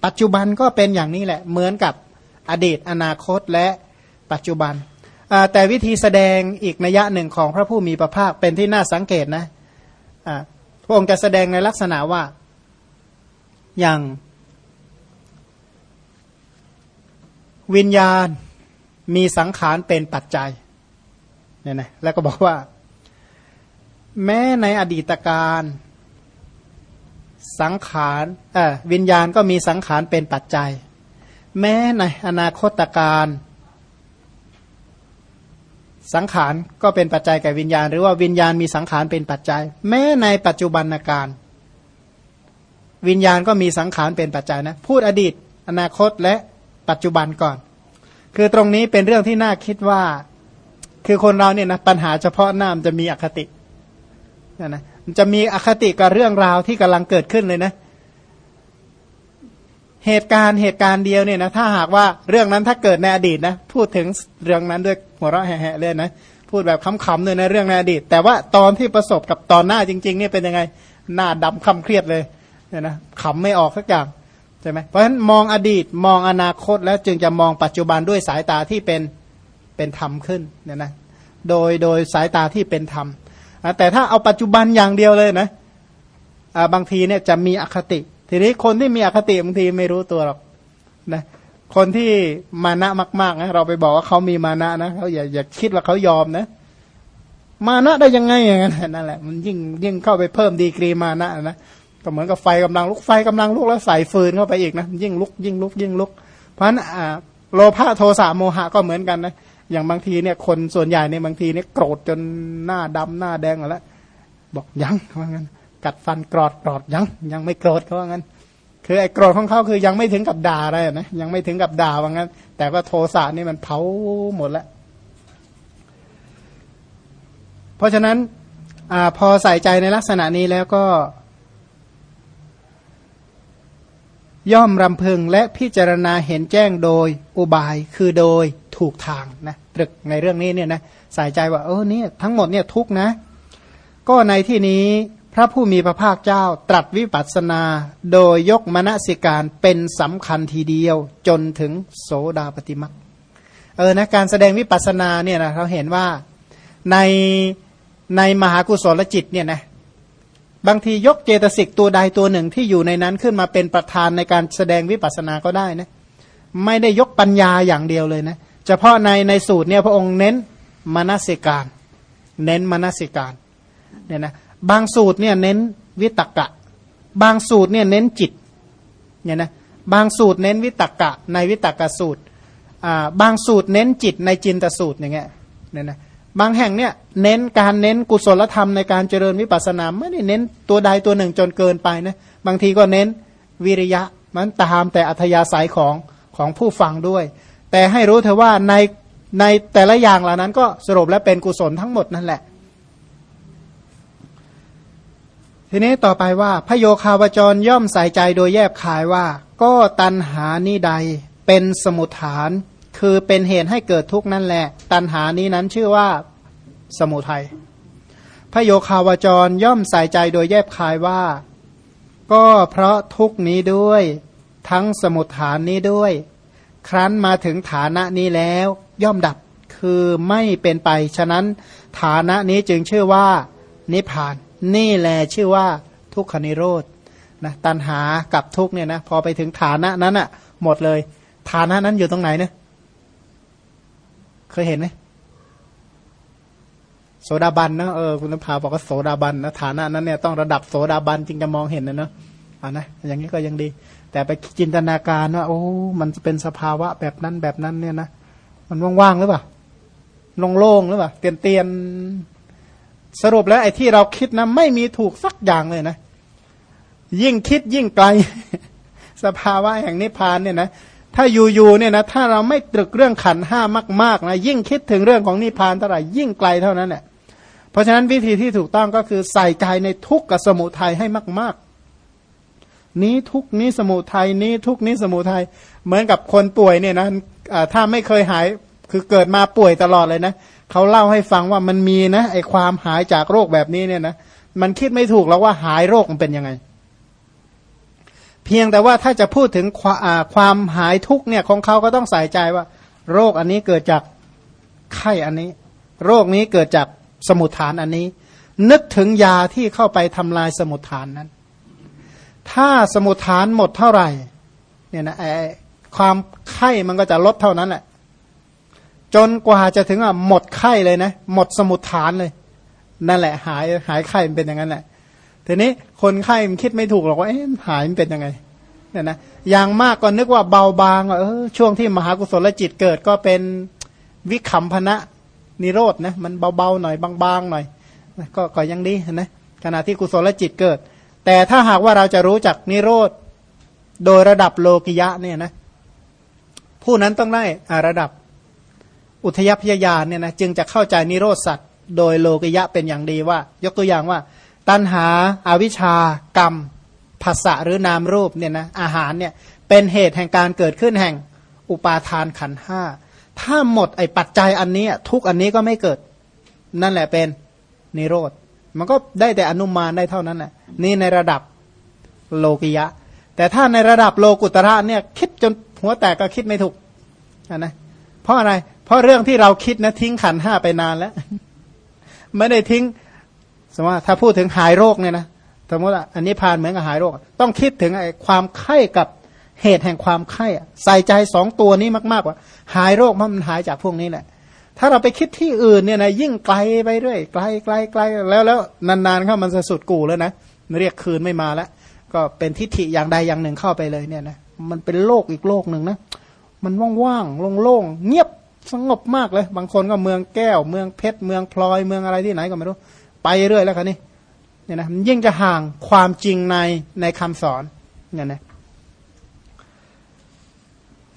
ปัจจุบันก็เป็นอย่างนี้แหละ เหมือนกับอดีตอนาคตและปัจจุบัน แต่วิธีแสดงอีกนัยหนึ่งของพระผู้มีพระภาคเป็นที่น่าสังเกตนะพระองค์จะแสดงในลักษณะว่าอย่างวิญญาณมีสังขารเป็นปัจจัยเนี่ยนะแล้วก็บอกว่า แม้ในอดีตการ สังขารวิญญาณก็มีสังขารเป็นปัจจัย แม้ในอนาคตการ สังขารก็เป็นปัจจัยแก่วิญญาณ หรือว่าวิญญาณมีสังขารเป็นปัจจัย แม้ในปัจจุบันการ วิญญาณก็มีสังขารเป็นปัจจัยนะพูดอดีต อนาคตและปัจจุบันก่อน คือตรงนี้เป็นเรื่องที่น่าคิดว่า คือคนเราเนี่ยนะปัญหาเฉพาะหน้ามจะมีอคตินะนะมัน จะมีอคติกับเรื่องราวที่กำลังเกิดขึ้นเลยนะ เหตุการณ์เหตุการณ์เดียวเนี่ยนะถ้าหากว่าเรื่องนั้นถ้าเกิดในอดีตนะพูดถึงเรื่องนั้นด้วยหัวเราะแหะเลยนะพูดแบบขำๆเลยในเรื่องในอดีต แต่ว่าตอนที่ประสบกับตอนหน้าจริง ๆ เนี่ยเป็นยังไงหน้าดำคำเครียดเลยเนี่ยนะขำไม่ออกสักอย่างใช่ไหมเพราะฉะนั้นมองอดีตมองอนาคตแล้วจึงจะมองปัจจุบันด้วยสายตาที่เป็นเป็นธรรมขึ้นเนี่ยนะโดยโดยสายตาที่เป็นธรรม แต่ถ้าเอาปัจจุบันอย่างเดียวเลยนะบางทีเนี่ยจะมีอคติ ทีนี้คนที่มีอคติบางทีไม่รู้ตัวหรอกนะคนที่มานะมากๆนะเราไปบอกว่าเขามีมานะนะเขาอย่าอย่าคิดว่าเขายอมนะ มานะได้ยังไงอย่างนั้นนั่นแหละ มันยิ่งยิ่งเข้าไปเพิ่มดีกรีมานะนะก็เหมือนกับไฟกำลังลุกไฟกำลังลุกแล้วใส่ฟืนเข้าไปอีกนะยิ่งลุกยิ่งลุกยิ่งลุก เพราะฉะนั้นโลภะโทสะโมหะก็เหมือนกันนะ อย่างบางทีเนี่ยคนส่วนใหญ่เนี่ยบางทีเนี่ยโกรธจนหน้าดำหน้าแดงแล้วบอกยังว่างั้น กัดฟันกรอดกรอดยังยังไม่โกรธเขาว่างั้น คือไอ้โกรธของเขาคือยังไม่ถึงกับด่าอะไรนะยังไม่ถึงกับด่าว่างั้น แต่ว่าโทสะนี่มันเผาหมดแล้วเพราะฉะนั้นอพอใส่ใจในลักษณะนี้แล้วก็ ย่อมรำพึงและพิจารณาเห็นแจ้งโดยอุบายคือโดย ถูกทางนะตรึกในเรื่องนี้เนี่ยนะใส่ใจว่าเออเนี่ยทั้งหมดเนี่ยทุกนะ ก็ในที่นี้พระผู้มีพระภาคเจ้าตรัสวิปัสสนา โดยยกมณสิการเป็นสำคัญทีเดียวจนถึงโสดาปฏิมักเออนะการแสดงวิปัสสนาเนี่ยนะเราเห็นว่าในในมหากุศลจิตเนี่ยนะบางทียกเจตสิกตัวใดตัวหนึ่งที่อยู่ในนั้นขึ้นมาเป็นประธานในการแสดงวิปัสสนาก็ได้นะไม่ได้ยกปัญญาอย่างเดียวเลยนะ เฉพาะในในสูตรเนี่ยพระองค์เน้นมนสิการ เน้นมนสิการเนี่ยนะบางสูตรเนี่ยเน้นวิตกะ บางสูตรเนี่ยเน้นจิตเนี่ยนะบางสูตรเน้นวิตกะ ในวิตกะสูตรอ่าบางสูตรเน้นจิตในจินตสูตรอย่างเงี้ยเนี่ยนะบางแห่งเนี่ยเน้นการเน้นกุศลธรรมในการเจริญวิปัสสนาไม่ได้เน้นตัวใดตัวหนึ่งจนเกินไปนะบางทีก็เน้นวิริยะมันตามแต่อัธยาศัยของของผู้ฟังด้วย แต่ให้รู้เถอะว่าในในแต่ละอย่างเหล่านั้นก็สรุปแล้วเป็นกุศลทั้งหมดนั่นแหละ ทีนี้ต่อไปว่า พระโยคาวจรย่อมใส่ใจโดยแยบคายว่า ก็ตันหานี้ใดเป็นสมุทฐาน คือเป็นเหตุให้เกิดทุกข์นั่นแหละ ตันหานี้นั้นชื่อว่าสมุทัยพระโยคาวจรย่อมใส่ใจโดยแยบคายว่า ก็เพราะทุกนี้ด้วย ทั้งสมุทฐานนี้ด้วย ครั้นมาถึงฐานะนี้แล้วย่อมดับคือไม่เป็นไป ฉะนั้นฐานะนี้จึงชื่อว่า นิพพาน นี่แหละชื่อว่า ทุกขนิโรธนะตันหากับทุกเนี่ยนะพอไปถึงฐานะนั้นอะ่ะ หมดเลย ฐานะนั้นอยู่ตรงไหนเนี่ยเคยเห็นไหมโสดาบันนะเออคุณภาบอกว่าโสดาบันนะฐานะนั้นเนี่ยต้องระดับโสดาบันจึงจะมองเห็นนะเนาะอ่านะอย่างนี้ก็ยังดี แต่ไปจินตนาการว่าโอ้ มันจะเป็นสภาวะแบบนั้นแบบนั้นเนี่ยนะมันว่างๆหรือเปล่าโล่งๆหรือเปล่าเตียนเตียนสรุปแล้วไอ้ที่เราคิดนะไม่มีถูกสักอย่างเลยนะ ยิ่งคิดยิ่งไกล สภาวะแห่งนิพพานเนี่ยนะถ้าอยู่ๆเนี่ยนะถ้าเราไม่ตรึกเรื่องขันห้ามากๆนะยิ่งคิดถึงเรื่องของนิพพานเท่าไหร่ยิ่งไกลเท่านั้นแหละเพราะฉะนั้นวิธีที่ถูกต้องก็คือใส่ใจในทุกข์กับสมุทัยให้มาก ๆ นี้ทุกนี้สมุทัยนี้ทุกนี้สมุทัยเหมือนกับคนป่วยเนี่ยนะถ้าไม่เคยหายคือเกิดมาป่วยตลอดเลยนะเขาเล่าให้ฟังว่ามันมีนะไอความหายจากโรคแบบนี้เนี่ยนะมันคิดไม่ถูกแล้วว่าหายโรคมันเป็นยังไง เพียงแต่ว่าถ้าจะพูดถึงความหายทุกเนี่ยของเขาก็ต้องใส่ใจว่า โรคอันนี้เกิดจากไข้อันนี้ โรคนี้เกิดจากสมุทฐานอันนี้ นึกถึงยาที่เข้าไปทำลายสมุทฐานนั้น ถ้าสมุทฐานหมดเท่าไหร่เนี่ยนะไอความไข้มันก็จะลดเท่านั้นแหละ จนกว่าจะถึงอะหมดไข้เลยนะ หมดสมุทฐานเลย นั่นแหละ หายหายไข้มันเป็นอย่างนั้นแหละทีนี้คนไข้มันคิดไม่ถูกหรอกว่าเอ๊ะหายมันเป็นยังไงเนี่ยนะอย่างมากก็นึกว่าเบาบางเออช่วงที่มหากุศลจิตเกิดก็เป็นวิคัมพนะนิโรธนะมันเบาๆหน่อยบางๆหน่อยก็ก็ยังดีนะขณะที่กุศลจิตเกิด แต่ถ้าหากว่าเราจะรู้จักนิโรธโดยระดับโลกิยะเนี่ยนะผู้นั้นต้องได้ระดับอุทยพยายานเนี่ยนะจึงจะเข้าใจนิโรธสัตว์โดยโลกิยะเป็นอย่างดีว่า ยกตัวอย่างว่า ตัณหาอาวิชชากรรมภาษะหรือนามรูปเนี่ยนะอาหารเนี่ยเป็นเหตุแห่งการเกิดขึ้นแห่งอุปาทานขันห้าถ้าหมดไอ้ปัจจัยอันนี้ทุกอันนี้ก็ไม่เกิด นั่นแหละเป็นนิโรธ มันก็ได้แต่อนุมานได้เท่านั้นแหละนี่ในระดับโลกิยะ แต่ถ้าในระดับโลกุตระเนี่ยคิดจนหัวแตกก็คิดไม่ถูกนะเพราะอะไร เพราะเรื่องที่เราคิดนะทิ้งขันห้าไปนานแล้ว ไม่ได้ทิ้ง สมมติว่าถ้าพูดถึงหายโรคเนี่ยนะสมมติว่าอันนี้ผ่านเหมือนกับหายโรค ต้องคิดถึงไอ้ความไข้กับเหตุแห่งความไข้ใส่ใจสองตัวนี้มากๆว่า หายโรคมันหายจากพวกนี้แหละ ถ้าเราไปคิดที่อื่นเนี่ยนะยิ่งไกลไปเรื่อยไกลไกลไกลแล้วแล้วนานๆเข้ามันจะสุดกูแล้วนะเรียกคืนไม่มาแล้วก็เป็นทิฏฐิอย่างใดอย่างหนึ่งเข้าไปเลยเนี่ยนะมันเป็นโลกอีกโลกหนึ่งนะมันว่างๆโล่งๆเงียบสงบมากเลย บางคนก็เมืองแก้ว เมืองเพชรเมืองพลอยเมืองอะไรที่ไหนก็ไม่รู้ ไปเรื่อยแล้วคันนี่เนี่ยนะมันยิ่งจะห่างความจริงในในคำสอนเนี่ยนะ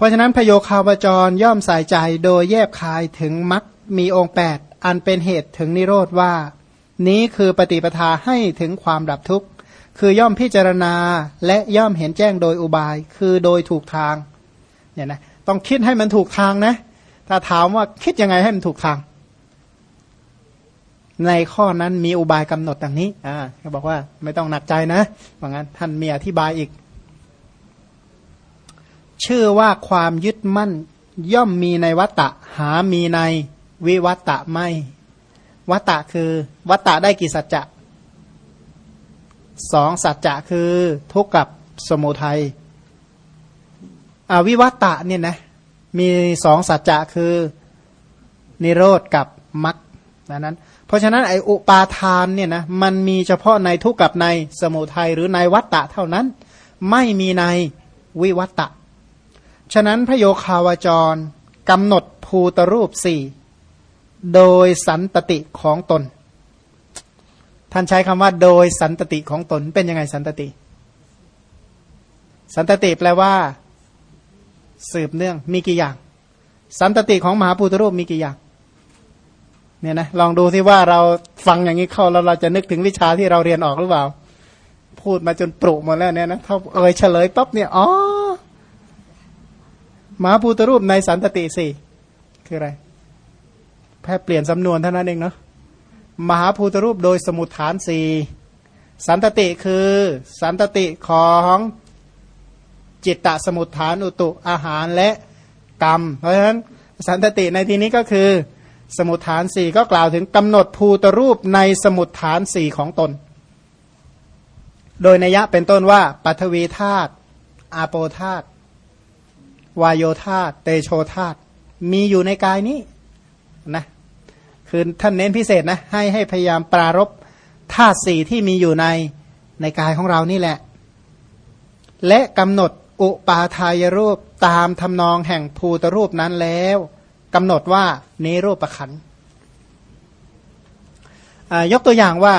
เพราะฉะนั้นพโยคาวจรย่อมใส่ใจโดยแยบคายถึงมักมีองค์แปดอันเป็นเหตุถึงนิโรธว่า นี้คือปฏิปทาให้ถึงความดับทุกข์ คือย่อมพิจารณาและย่อมเห็นแจ้งโดยอุบาย คือโดยถูกทางเนี่ยนะต้องคิดให้มันถูกทางนะ ถ้าถามว่าคิดยังไงให้มันถูกทาง ในข้อนั้นมีอุบายกำหนดดังนี้อ่าเขาบอกว่าไม่ต้องหนักใจนะว่างั้นท่านมีอธิบายอีก ชื่อว่าความยึดมั่น ย่อมมีในวัตตะหามีในวิวัตตะไม่วัตตะคือวัตตะได้กี่สัจจะสองสัจจะคือทุกข์กับสมุทัยอวิวัตตะเนี่ยนะมีสองสัจจะคือนิโรธกับมรรคนั้น เพราะฉะนั้นไออุปาทานเนี่ยนะมันมีเฉพาะในทุกข์กับในสมุทัยหรือในวัตตะเท่านั้น ไม่มีในวิวัตตะ ฉะนั้นพระโยคาวจรกำหนดภูตรูปสี่โดยสันตติของตน ท่านใช้คำว่า โดยสันตติของตนเป็นยังไงสันตติ สันตติแปลว่า สืบเนื่องมีกี่อย่าง สันตติของมหาภูตรูปมีกี่อย่างเนี่ยนะลองดูที่ว่าเราฟังอย่างนี้เข้าแล้วเราจะนึกถึงวิชาที่เราเรียนออกหรือเปล่า พูดมาจนปรุหมดแล้วเนี่ยนะถ้าเอ่ยเฉลยปั๊บเนี่ยอ๋อ มหาภูตรูปในสันตติสี่คืออะไรแค่เปลี่ยนสำนวนเท่านั้นเองเนาะมหาภูตรูปโดยสมุทฐานสี่สันตติคือสันตติของจิตตสมุทฐานอุตุอาหารและกรรม เพราะฉะนั้นสันตติในที่นี้ก็คือ สมุทฐานสี่ก็กล่าวถึงกำหนดภูตรูปในสมุทฐานสี่ของตน โดยนัยยะเป็นต้นว่าปัทวีธาตุอาโปธาตุ วายโยธาเตโชธาตมีอยู่ในกายนี้นะคือท่านเน้นพิเศษนะให้ให้พยายามปรารบธาตุสี่ที่มีอยู่ในในกายของเรานี่แหละ และกำหนดอุปาทายรูปตามทำนองแห่งภูตรูปนั้นแล้วกำหนดว่าเนรูปขันยกตัวอย่างว่า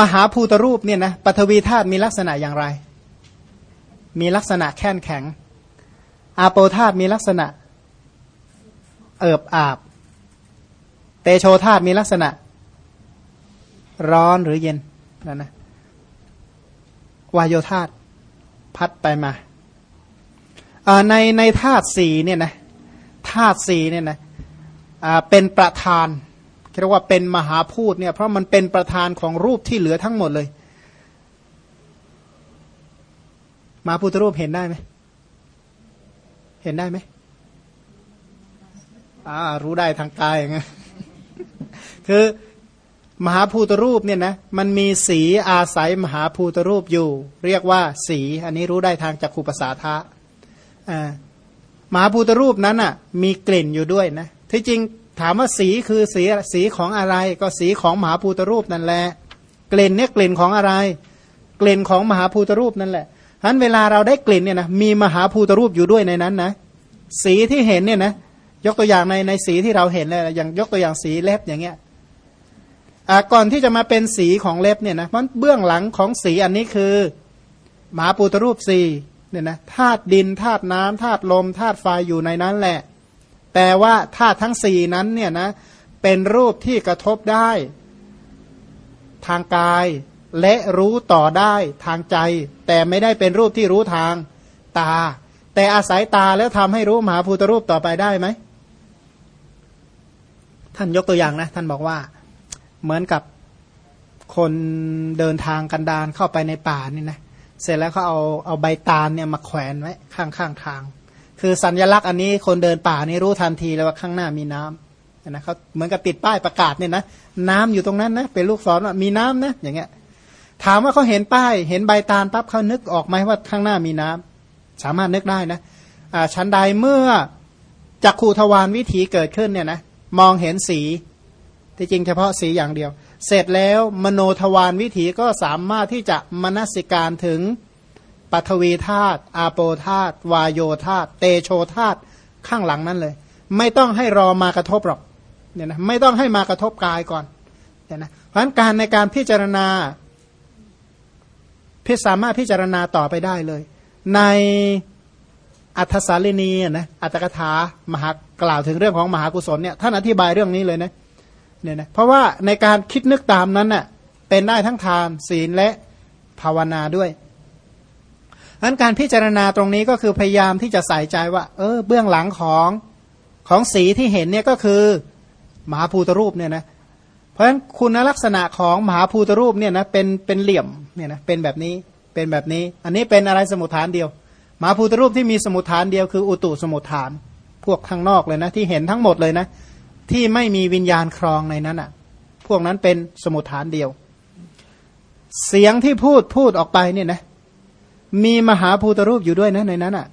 มหาภูตรูปเนี่ยนะปฐวีธาตุมีลักษณะอย่างไร มีลักษณะแข็งแข็ง อาโปธาตุมีลักษณะ เอิบอาบ เตโชธาตุมีลักษณะ ร้อนหรือเย็นนั่นนะวายโยธาตุพัดไปมาในในธาตุสีเนี่ยนะธาตุสีเนี่ยนะเป็นประธานเรียกว่าเป็นมหาพูดเนี่ยเพราะมันเป็นประธานของรูปที่เหลือทั้งหมดเลย มาพุทธรูปเห็นได้ไหม เห็นได้ไหมอ่ารู้ได้ทางกายอย่างเงี้ยคือมหาภูตรูปเนี่ยนะมันมีสีอาศัยมหาภูตรูปอยู่ เรียกว่าสี อันนี้รู้ได้ทางจักขุปสาทะอ่ามหาภูตรูปนั้นอะ มีกลิ่นอยู่ด้วยนะที่จริงถามว่าสีคือสีสีของอะไร ก็สีของมหาภูตรูปนั่นแหละกลิ่นเนี่ยกลิ่นของอะไร กลิ่นของมหาภูตรูปนั่นแหละ นั้นเวลาเราได้กลิ่นเนี่ยนะมีมหาภูตรูปอยู่ด้วยในนั้นนะสีที่เห็นเนี่ยนะยกตัวอย่างในในสีที่เราเห็นเลยอย่างยกตัวอย่างสีเล็บอย่างเงี้ยก่อนที่จะมาเป็นสีของเล็บเนี่ยนะมันเบื้องหลังของสีอันนี้คือมหาภูตรูปสีเนี่ยนะธาตุดินธาตุน้ำธาตุลมธาตุไฟอยู่ในนั้นแหละ แต่ว่าธาตุทั้งสี่นั้นเนี่ยนะเป็นรูปที่กระทบได้ ทางกาย และรู้ต่อได้ทางใจ แต่ไม่ได้เป็นรูปที่รู้ทางตา แต่อาศัยตาแล้วทำให้รู้มหาภูตรูปต่อไปได้ไหม ท่านยกตัวอย่างนะ ท่านบอกว่า เหมือนกับคนเดินทางกันดานเข้าไปในป่านี่นะเสร็จแล้วเขาเอาเอาใบตาลเนี่ยมาแขวนไว้ข้างข้างทาง คือสัญลักษณ์อันนี้คนเดินป่านี่รู้ทันทีเลยว่าข้างหน้ามีน้ำนะเขาเหมือนกับติดป้ายประกาศเนี่ยนะน้ำอยู่ตรงนั้นนะเป็นลูกศรว่ามีน้ำนะอย่างเงี้ย ถามว่าเขาเห็นป้าย เห็นใบตาลปั๊บเขานึกออกไหมว่าข้างหน้ามีน้ำสามารถนึกได้นะอ่าชั้นใดเมื่อจักขูทวารวิถีเกิดขึ้นเนี่ยนะมองเห็นสีที่จริงเฉพาะสีอย่างเดียว เสร็จแล้วมโนทวารวิถีก็สามารถที่จะมนสิการถึงปัทวีธาตุอาโปธาตุวายโยธาตุเตโชธาตุข้างหลังนั้นเลย ไม่ต้องให้รอมากระทบหรอกเนี่ยนะไม่ต้องให้มากระทบกายก่อนเนี่ยนะเพราะฉะนั้นการในการพิจารณา พิสามารถพิจารณาต่อไปได้เลย ในอัธสาลินีนะอัตกถามหากล่าวถึงเรื่องของมหากุศลเนี่ยท่านอธิบายเรื่องนี้เลยนะเนี่ยนะเพราะว่าในการคิดนึกตามนั้นน่ะเป็นได้ทั้งทานศีลและภาวนาด้วยดังการพิจารณาตรงนี้ก็คือพยายามที่จะใส่ใจว่า เออเบื้องหลังของของสีที่เห็นเนี่ยก็คือมหาภูตรูปเนี่ยนะ เพราะฉะนั้นคุณลักษณะของมหาภูตรูปเนี่ยนะเป็นเป็นเหลี่ยมเนี่ยนะเป็นแบบนี้เป็นแบบนี้ อันนี้เป็นอะไรสมุทฐานเดียวมหาภูตรูปที่มีสมุทฐานเดียวคืออุตุสมุทฐาน พวกข้างนอกเลยนะที่เห็นทั้งหมดเลยนะ ที่ไม่มีวิญญาณครองในนั้นอะ่ะ พวกนั้นเป็นสมุทฐานเดียว เสียงที่พูดพูดออกไปเนี่ยนะ มีมหาภูตรูปอยู่ด้วยนะในนั้นอะ่ะ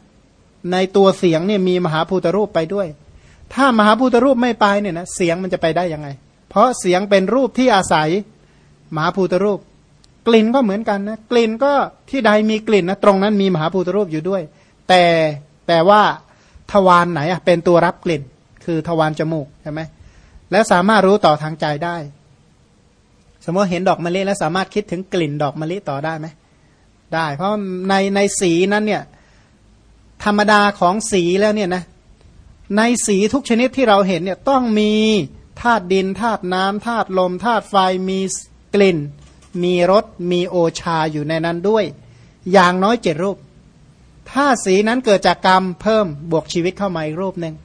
ในตัวเสียงเนี่ยมีมหาภูตรูปไปด้วย ถ้ามหาภูตรูปไม่ไปเนี่ยนะเสียงมันจะไปได้ยังไง เพราะเสียงเป็นรูปที่อาศัยมหาภูตรูป กลิ่นก็เหมือนกันนะกลิ่นก็ที่ใดมีกลิ่นนะตรงนั้นมีมหาภูตรูปอยู่ด้วย แต่แต่ว่าทวารไหนอะเป็นตัวรับกลิ่น คือทวารจมูกใช่ไหมแล้วสามารถรู้ต่อทางใจได้ สมมติเห็นดอกมะลิแล้วสามารถคิดถึงกลิ่นดอกมะลิต่อได้ไหมได้ เพราะในในสีนั้นเนี่ยธรรมดาของสีแล้วเนี่ยนะในสีทุกชนิดที่เราเห็นเนี่ยต้องมี ธาตุดินธาตุน้ำธาตุลมธาตุไฟมีกลิ่น มีรสมีโอชาอยู่ในนั้นด้วย อย่างน้อยเจ็ดรูป ถ้าสีนั้นเกิดจากกรรมเพิ่มบวกชีวิตเข้ามาอีกรูปหนึ่ง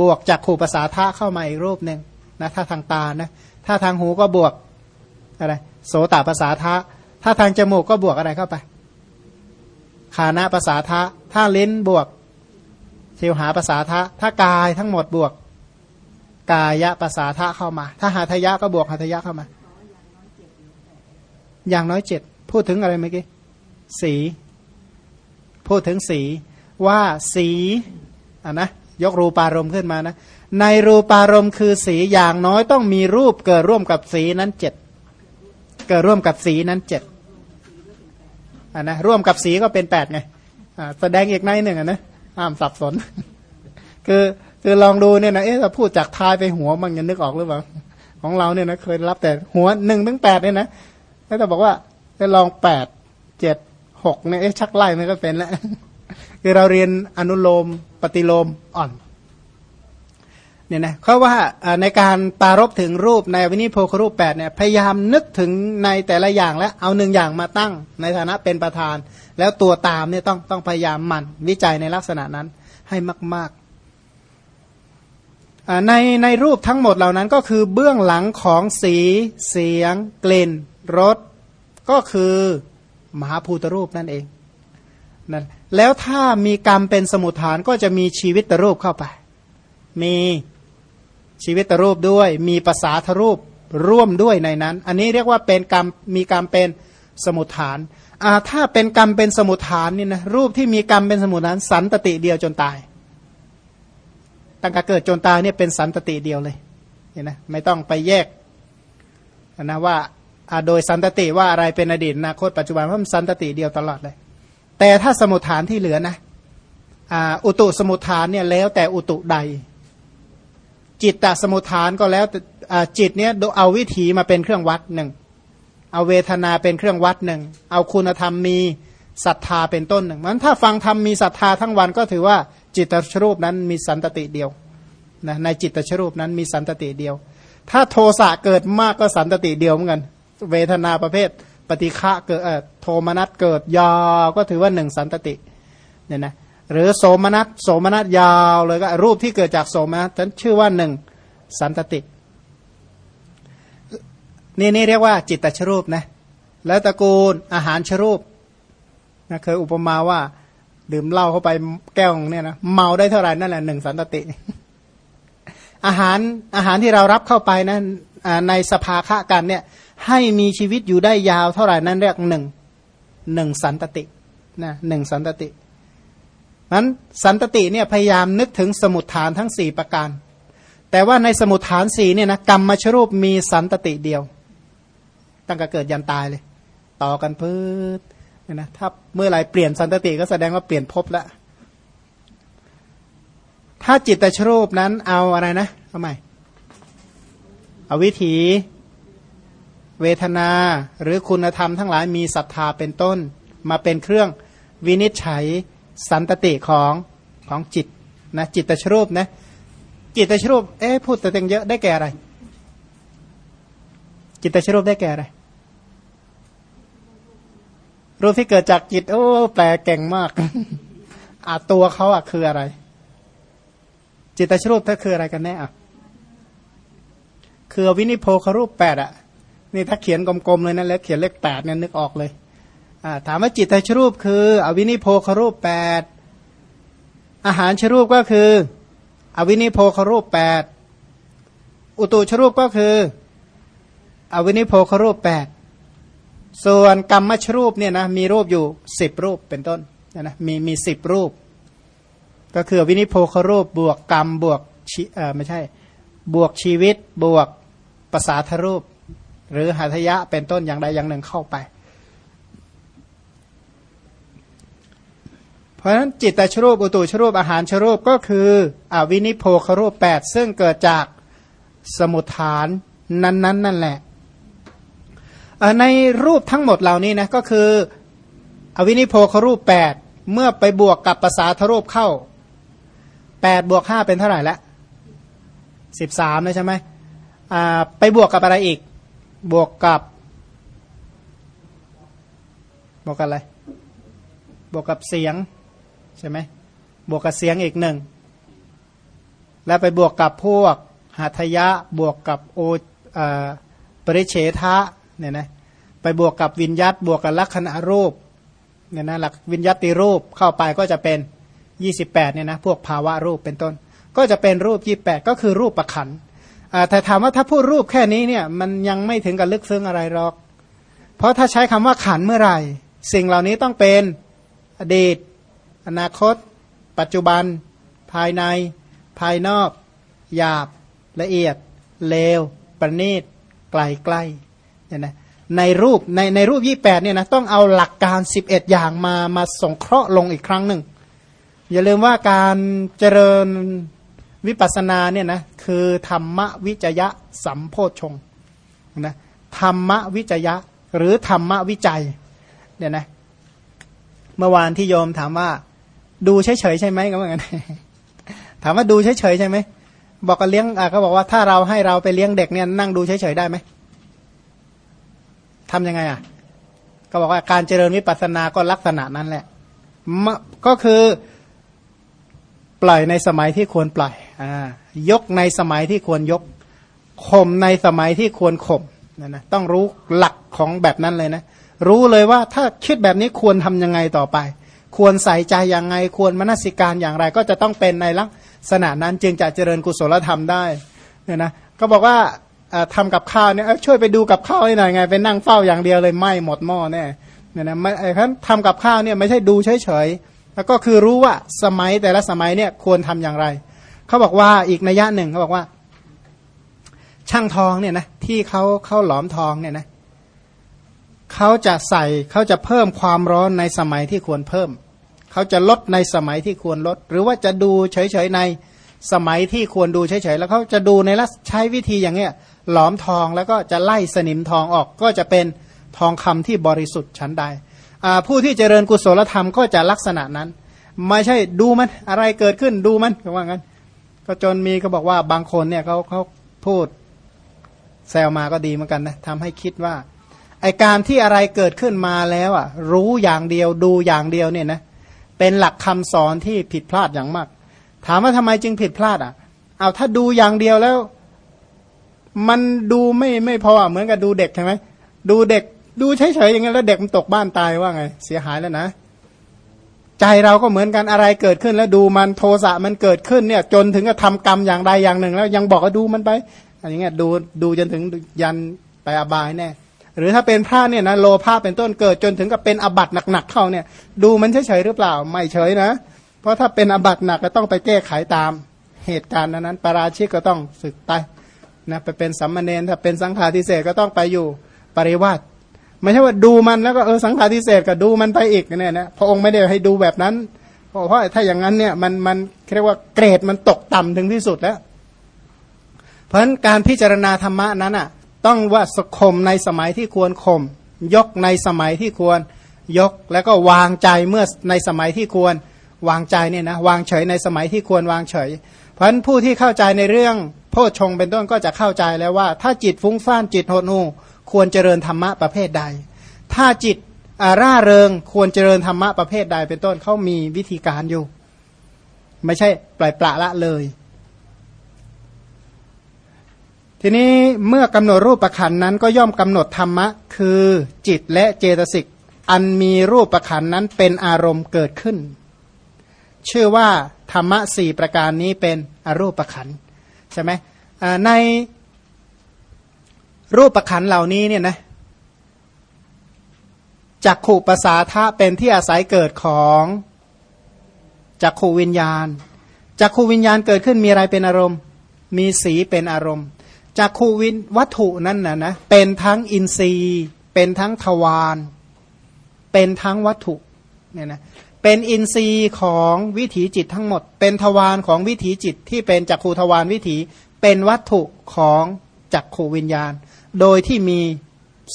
บวกจากขู่ภาษาท่าเข้ามาอีกรูปหนึ่งนะถ้าทางตานะถ้าทางหูก็บวกอะไรโสตภาษาทะถ้าทางจมูกก็บวกอะไรเข้าไปคานะภาษาทะถ้าลิ้นบวกเทวหาภาษาทะถ้ากายทั้งหมดบวก กายะภาษาทะเข้ามา ถ้าหาทยะก็บวกหาทยะเข้ามา อย่างน้อยเจ็ดพูดถึงอะไรเมื่อกี้สี พูดถึงสีว่าสีอะนะยกรูปารมณ์ขึ้นมานะ ในรูปารมณ์คือสีอย่างน้อยต้องมีรูปเกิดร่วมกับสีนั้นเจ็ดเกิดร่วมกับสีนั้นเจ็ดอ่านะร่วมกับสีก็เป็นแปดไงอ่าแสดงอีกในหนึ่งอะนะห้ามสับสน คือ คือลองดูเนี่ยนะเอ๊ะถ้าพูดจากท้ายไปหัวมันยังนึกออกหรือเปล่าของเราเนี่ยนะเคยรับแต่หัวหนึ่งถึงแปดเนี่ยนะแล้วแต่บอกว่าจะลองแปดเจ็ดหกเนี่ยเอ๊ะชักไล่มันก็เป็นแล้วคือเราเรียนอนุโลมปฏิโลมอ่อนเนี่ยนะเขาว่าในการปารบถึงรูปในวินิโพครูปแปดเนี่ยพยายามนึกถึงในแต่ละอย่างแล้วเอาหนึ่งอย่างมาตั้งในฐานะเป็นประธาน แล้วตัวตามเนี่ยต้องต้องพยายามมันวิจัยในลักษณะนั้นให้มาก ๆ ในในรูปทั้งหมดเหล่านั้นก็คือเบื้องหลังของสีเสียง กลิ่นรสก็คือมหาภูตรูปนั่นเองนั่นแล้วถ้ามีกรรมเป็นสมุทฐานก็จะมีชีวิตรูปเข้าไป มีชีวิตรูปด้วย มีภาษาทรูปร่วมด้วยในนั้น อันนี้เรียกว่าเป็นกรรมมีกรรมเป็นสมุทฐานอ่าถ้าเป็นกรรมเป็นสมุทฐานนี่นะรูปที่มีกรรมเป็นสมุทฐานสันตติเดียวจนตาย ตั้งแต่เกิดจนตายเนี่ยเป็นสันตติเดียวเลยเห็นไหมไม่ต้องไปแยกนะว่าโดยสันตติว่าอะไรเป็นอดีตอนาคตปัจจุบันเพราะมันสันตติเดียวตลอดเลย แต่ถ้าสมุทฐานที่เหลือนะอุตุสมุทฐานเนี่ยแล้วแต่อุตุใด จิตตสมุทฐานก็แล้วจิตเนี้ยเอาวิถีมาเป็นเครื่องวัดหนึ่งเอาเวทนาเป็นเครื่องวัดหนึ่งเอาคุณธรรมมีศรัทธาเป็นต้นหนึ่งมันถ้าฟังธรรมมีศรัทธาทั้งวันก็ถือว่า จิตตชรูปนั้นมีสันตติเดียวนะในจิตตชรูปนั้นมีสันตติเดียว ถ้าโทสะเกิดมากก็สันตติเดียวเหมือนกัน เวทนาประเภทปฏิฆะเกิดโทมนัสเกิดยาวก็ถือว่าหนึ่งสันตติเนี่ยนะหรือโสมนัสโสมนัสยาวเลยก็รูปที่เกิดจากโสมนัสนั้นชื่อว่าหนึ่งสันตติ นี่นี่เรียกว่าจิตตชรูปนะแล้วตระกูลอาหารชรูปนะเคยอุปมาว่า ดื่มเหล้าเข้าไปแก้วเนี่ยนะเมาได้เท่าไหร่นั่นแหละหนึ่งสันตติ อาหารอาหารที่เรารับเข้าไปนะในสภาคะกันเนี่ย ให้มีชีวิตอยู่ได้ยาวเท่าไหร่นั่นเรียกหนึ่งหนึ่งสันตตินะหนึ่งสันตตินั้นสันตติเนี่ยพยายามนึกถึงสมุดฐานทั้งสี่ประการ แต่ว่าในสมุดฐานสี่เนี่ยนะกรรมมาชรูปมีสันตติเดียว ตั้งแต่เกิดยันตายเลย ต่อกันพืชเนี่ยนะถ้าเมื่อไหร่เปลี่ยนสันตติก็แสดงว่าเปลี่ยนภพแล้วถ้าจิตตชรูปนั้นเอาอะไรนะทำไมเอาวิถี เวทนา หรือคุณธรรมทั้งหลายมีศรัทธาเป็นต้น มาเป็นเครื่องวินิจฉัยสันตติของของจิตนะจิตตชรูปนะจิตตชรูปเอ๊พูดแต่เต็งเยอะได้แก่อะไร จิตตชรูปได้แก่อะไร รูปที่เกิดจากจิต โอ้ แปลเก่งมากอาตัวเขาอะคืออะไร จิตตชรูปถ้าคืออะไรกันแน่อะคือวินิโพครูปแปดอะนี่ถ้าเขียนกลมๆเลยนะแล้วเขียนเลขแปดเนี่ยนึกออกเลยถามว่าจิตตชรูปคือ อวินิโพครูปแปดอาหารชรูปก็คือ อวินิโพครูปแปดอุตุชรูปก็คือ อวินิโพครูปแปด ส่วนกรรมชรูปเนี่ยนะมีรูปอยู่สิบรูปเป็นต้นนะนะมีมีสิบรูป ก็คือวินิโพครูปบวกกรรมบวกชีเออไม่ใช่ บวกชีวิตบวกภาษาทรูป หรือหัตยะเป็นต้นอย่างใดอย่างหนึ่งเข้าไป เพราะฉะนั้นจิตตชรูปอุตุชรูปอาหารชรูปก็คืออวินิโพครูปแปดซึ่งเกิดจากสมุทฐานนั้น ๆนนนั่นแหละ ในรูปทั้งหมดเหล่านี้นะก็คือ อวินิโพครูปแปดเมื่อไปบวกกับภาษาทรูปเข้าแปดบวกห้าเป็นเท่าไหร่ละสิบสามนะใช่ไหมไปบวกกับอะไรอีก บวกกับบวกกับอะไร บวกกับเสียงใช่ไหมบวกกับเสียงอีกหนึ่งแล้วไปบวกกับพวกหัตยะบวกกับโอปริเฉทะ เนี่ยนะไปบวกกับวิญยัตบวกกับลักษณะรูปเนี่ยนะหลักวิญยัติรูปเข้าไปก็จะเป็น 28เนี่ยนะพวกภาวะรูปเป็นต้น ก็จะเป็นรูป 28 ก็คือรูปประขันแต่ถามว่าถ้าพูดรูปแค่นี้เนี่ยมันยังไม่ถึงกับลึกซึ้งอะไรหรอก เพราะถ้าใช้คำว่าขันเมื่อไหร่ สิ่งเหล่านี้ต้องเป็นอดีต อนาคต ปัจจุบัน ภายใน ภายนอก หยาบ ละเอียด เลว ประณีตไกลใกล้ เนี่ยนะในรูปในในรูปยี่แปดเนี่ยนะต้องเอาหลักการสิบเอ็ดอย่างมามาส่งเคราะห์ลงอีกครั้งหนึ่ง อย่าลืมว่าการเจริญวิปัสสนาเนี่ยนะคือธรรมวิจยะสัมโพชงนะธรรมวิจยะหรือธรรมวิจัยเนี่ยนะเมื่อวานที่โยมถามว่า ดูเฉยๆใช่ไหมก็เหมือนกันถามว่าดูเฉยๆใช่ไหมบอกกับเลี้ยงอะเขาบอกว่าถ้าเราให้เราไปเลี้ยงเด็กเนี่ยนั่งดูเฉยๆได้ไหม ทํำยังไงอะ ก็บอกว่าการเจริญวิปัสสนาก็ลักษณะนั้นแหละ ก็คือปล่อยในสมัยที่ควรปล่อยอยกในสมัยที่ควรยกข่มในสมัยที่ควรข่มนะนะต้องรู้หลักของแบบนั้นเลยนะ รู้เลยว่าถ้าคิดแบบนี้ควรทำยังไงต่อไป ควรใส่ใจอย่างไง ควรมนสิการอย่างไร ก็จะต้องเป็นในลักษณะนั้นจึงจะเจริญกุศลธรรมได้เนี่ยนะก็บอกว่า ทำกับข้าวเนี่ยช่วยไปดูกับข้าวให้หน่อยไงไปนั่งเฝ้าอย่างเดียวเลยไหม้หมดหม้อแน่เนี่ยนะไม่ไอ้ท่านทำกับข้าวเนี่ยไม่ใช่ดูเฉยๆแล้วก็คือรู้ว่าสมัยแต่ละสมัยเนี่ยควรทำอย่างไรเขาบอกว่าอีกนัยยะหนึ่งเขาบอกว่า ช่างทองเนี่ยนะที่เขาเขาหลอมทองเนี่ยนะเขาจะใส่เขาจะเพิ่มความร้อนในสมัยที่ควรเพิ่มเขาจะลดในสมัยที่ควรลด หรือว่าจะดูเฉยๆในสมัยที่ควรดูเฉยๆแล้วเขาจะดูในลักใช้วิธีอย่างเงี้ย หลอมทองแล้วก็จะไล่สนิมทองออกก็จะเป็นทองคำที่บริสุทธิ์ชั้นใดผู้ที่เจริญกุศลธรรมก็จะลักษณะนั้น ไม่ใช่ดูมันอะไรเกิดขึ้นดูมันก็ว่างั้น ก็จนมีก็บอกว่าบางคนเนี่ยเขาเขาพูดแซวมาก็ดีเหมือนกันนะทำให้คิดว่าไอการที่อะไรเกิดขึ้นมาแล้วอะ รู้อย่างเดียวดูอย่างเดียวเนี่ยนะเป็นหลักคำสอนที่ผิดพลาดอย่างมาก ถามว่าทำไมจึงผิดพลาดอะ เอาถ้าดูอย่างเดียวแล้ว มันดูไม่ไม่พอเหมือนกับดูเด็กใช่ไหมดูเด็กดูเฉยๆอย่างนี้แล้วเด็กมันตกบ้านตายว่าไง เสียหายแล้วนะ ใจเราก็เหมือนกันอะไรเกิดขึ้นแล้วดูมันโทสะมันเกิดขึ้นเนี่ย จนถึงกับทำกรรมอย่างใดอย่างหนึ่ง แล้วยังบอกว่าดูมันไปอะไรเงี้ยดูดูจนถึงยันไปอบายแน่หรือถ้าเป็นพระเนี่ยนะโลภะเป็นต้นเกิดจนถึงกับเป็นอบัตหนักๆเข้าเนี่ย ดูมันเฉยๆหรือเปล่าไม่เฉยนะ เพราะถ้าเป็นอบัตหนักก็ต้องไปแก้ไขตามเหตุการณ์นั้นปราชิกก็ต้องสึกตาย นะไปเป็นสัมมาเนนถ้าเป็นสังฆาทิเศษก็ต้องไปอยู่ปริวาสไม่ใช่ว่าดูมันแล้วก็เออสังฆาทิเศษก็ดูมันไปอีกเนี่ยนะพระองค์ไม่ได้ให้ดูแบบนั้น เพราะถ้าอย่างนั้นเนี่ยมันมันเรียกว่าเกรดมันตกต่ำถึงที่สุดแล้ว เพราะฉะนั้นการพิจารณาธรรมะนั้นอะต้องว่าสคมในสมัยที่ควรข่มยกในสมัยที่ควรยกแล้วก็วางใจเมื่อในสมัยที่ควรวางใจเนี่ยนะวางเฉยในสมัยที่ควรวางเฉย เพราะฉะนั้นผู้ที่เข้าใจในเรื่อง โพชงเป็นต้นก็จะเข้าใจแล้วว่า ถ้าจิตฟุ้งซ่านจิตโหดหูควรเจริญธรรมะประเภทใด ถ้าจิตร่าเริงควรเจริญธรรมะประเภทใด เป็นต้นเขามีวิธีการอยู่ ไม่ใช่ปล่อยปละละเลย ทีนี้เมื่อกำหนดรูปประคันนั้นก็ย่อมกำหนดธรรมะ คือจิตและเจตสิกอันมีรูปประคันนั้นเป็นอารมณ์เกิดขึ้น ชื่อว่าธรรมะสี่ประการนี้เป็นอรูปประคัน ใช่ไหมในรูปประคันเหล่านี้เนี่ยนะจักขู่ภาษาทะเป็นที่อาศัยเกิดของจักขูวิญญาณจักขูวิญญาณเกิดขึ้นมีอะไรเป็นอารมณ์ มีสีเป็นอารมณ์จักขูวินวัตถุนั่นนะนะเป็นทั้งอินทรีย์ เป็นทั้งทวารเป็นทั้งวัตถุเนี่ยนะ เป็นอินทรีย์ของวิถีจิตทั้งหมด เป็นทวารของวิถีจิตที่เป็นจักขูทวารวิถี เป็นวัตถุของจักขูวิญญาณ โดยที่มี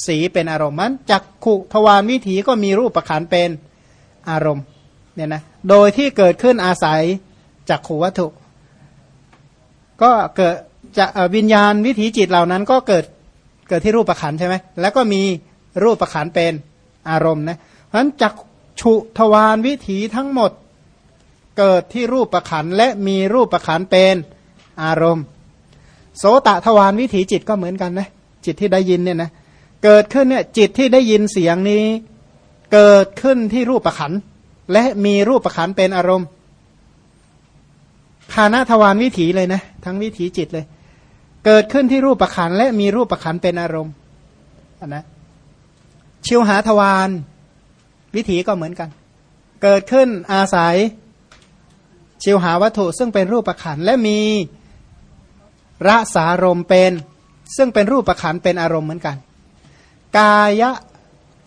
สีเป็นอารมณ์มันจักขุทวารวิถีก็มีรูปประคันเป็นอารมณ์เนี่ยนะโดยที่เกิดขึ้นอาศัยจักขูวัตถุ ก็เกิดจะวิญญาณวิถีจิตเหล่านั้นก็เกิดเกิดที่รูปประคันใช่ไหมแล้วก็มีรูปประคันเป็นอารมณ์นะเพราะฉะนั้นจัก ฉุทวารวิถีทั้งหมดเกิดที่รูปประคันและมีรูปประคันเป็นอารมณ์ โสตทวารวิถีจิตก็เหมือนกันนะจิตที่ได้ยินเนี่ยนะเกิดขึ้นเนี่ยจิตที่ได้ยินเสียงนี้ เกิดขึ้นที่รูปประขันและมีรูปประขันเป็นอารมณ์คานาทวารวิถีเลยนะทั้งวิถีจิตเลย เกิดขึ้นที่รูปประขันและมีรูปประขันเป็นอารมณ์นะชิวหาทวาร วิถีก็เหมือนกัน เกิดขึ้นอาศัยชิวหาวัตถุซึ่งเป็นรูปประขันและมีระสารมเป็น ซึ่งเป็นรูปประขันเป็นอารมณ์เหมือนกัน กาย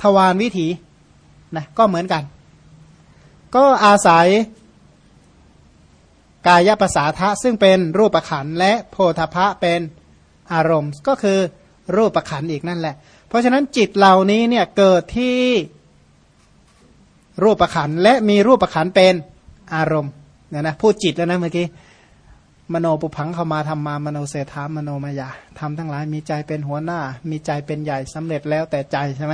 ทวารวิถีนะก็เหมือนกัน ก็อาศัยกายภาษาทะซึ่งเป็นรูปประขันและโพธพะเป็นอารมณ์ ก็คือรูปประขันอีกนั่นแหละ เพราะฉะนั้นจิตเหล่านี้เนี่ยเกิดที่ รูปประขันและมีรูปประขันเป็นอารมณ์เนี่ยนะพูดจิตแล้วนะเมื่อกี้มโนปุพังเข้ามาทำมามโนเสถามโนมายาทำทั้งหลายมีใจเป็นหัวหน้า มีใจเป็นใหญ่สำเร็จแล้วแต่ใจใช่ไหม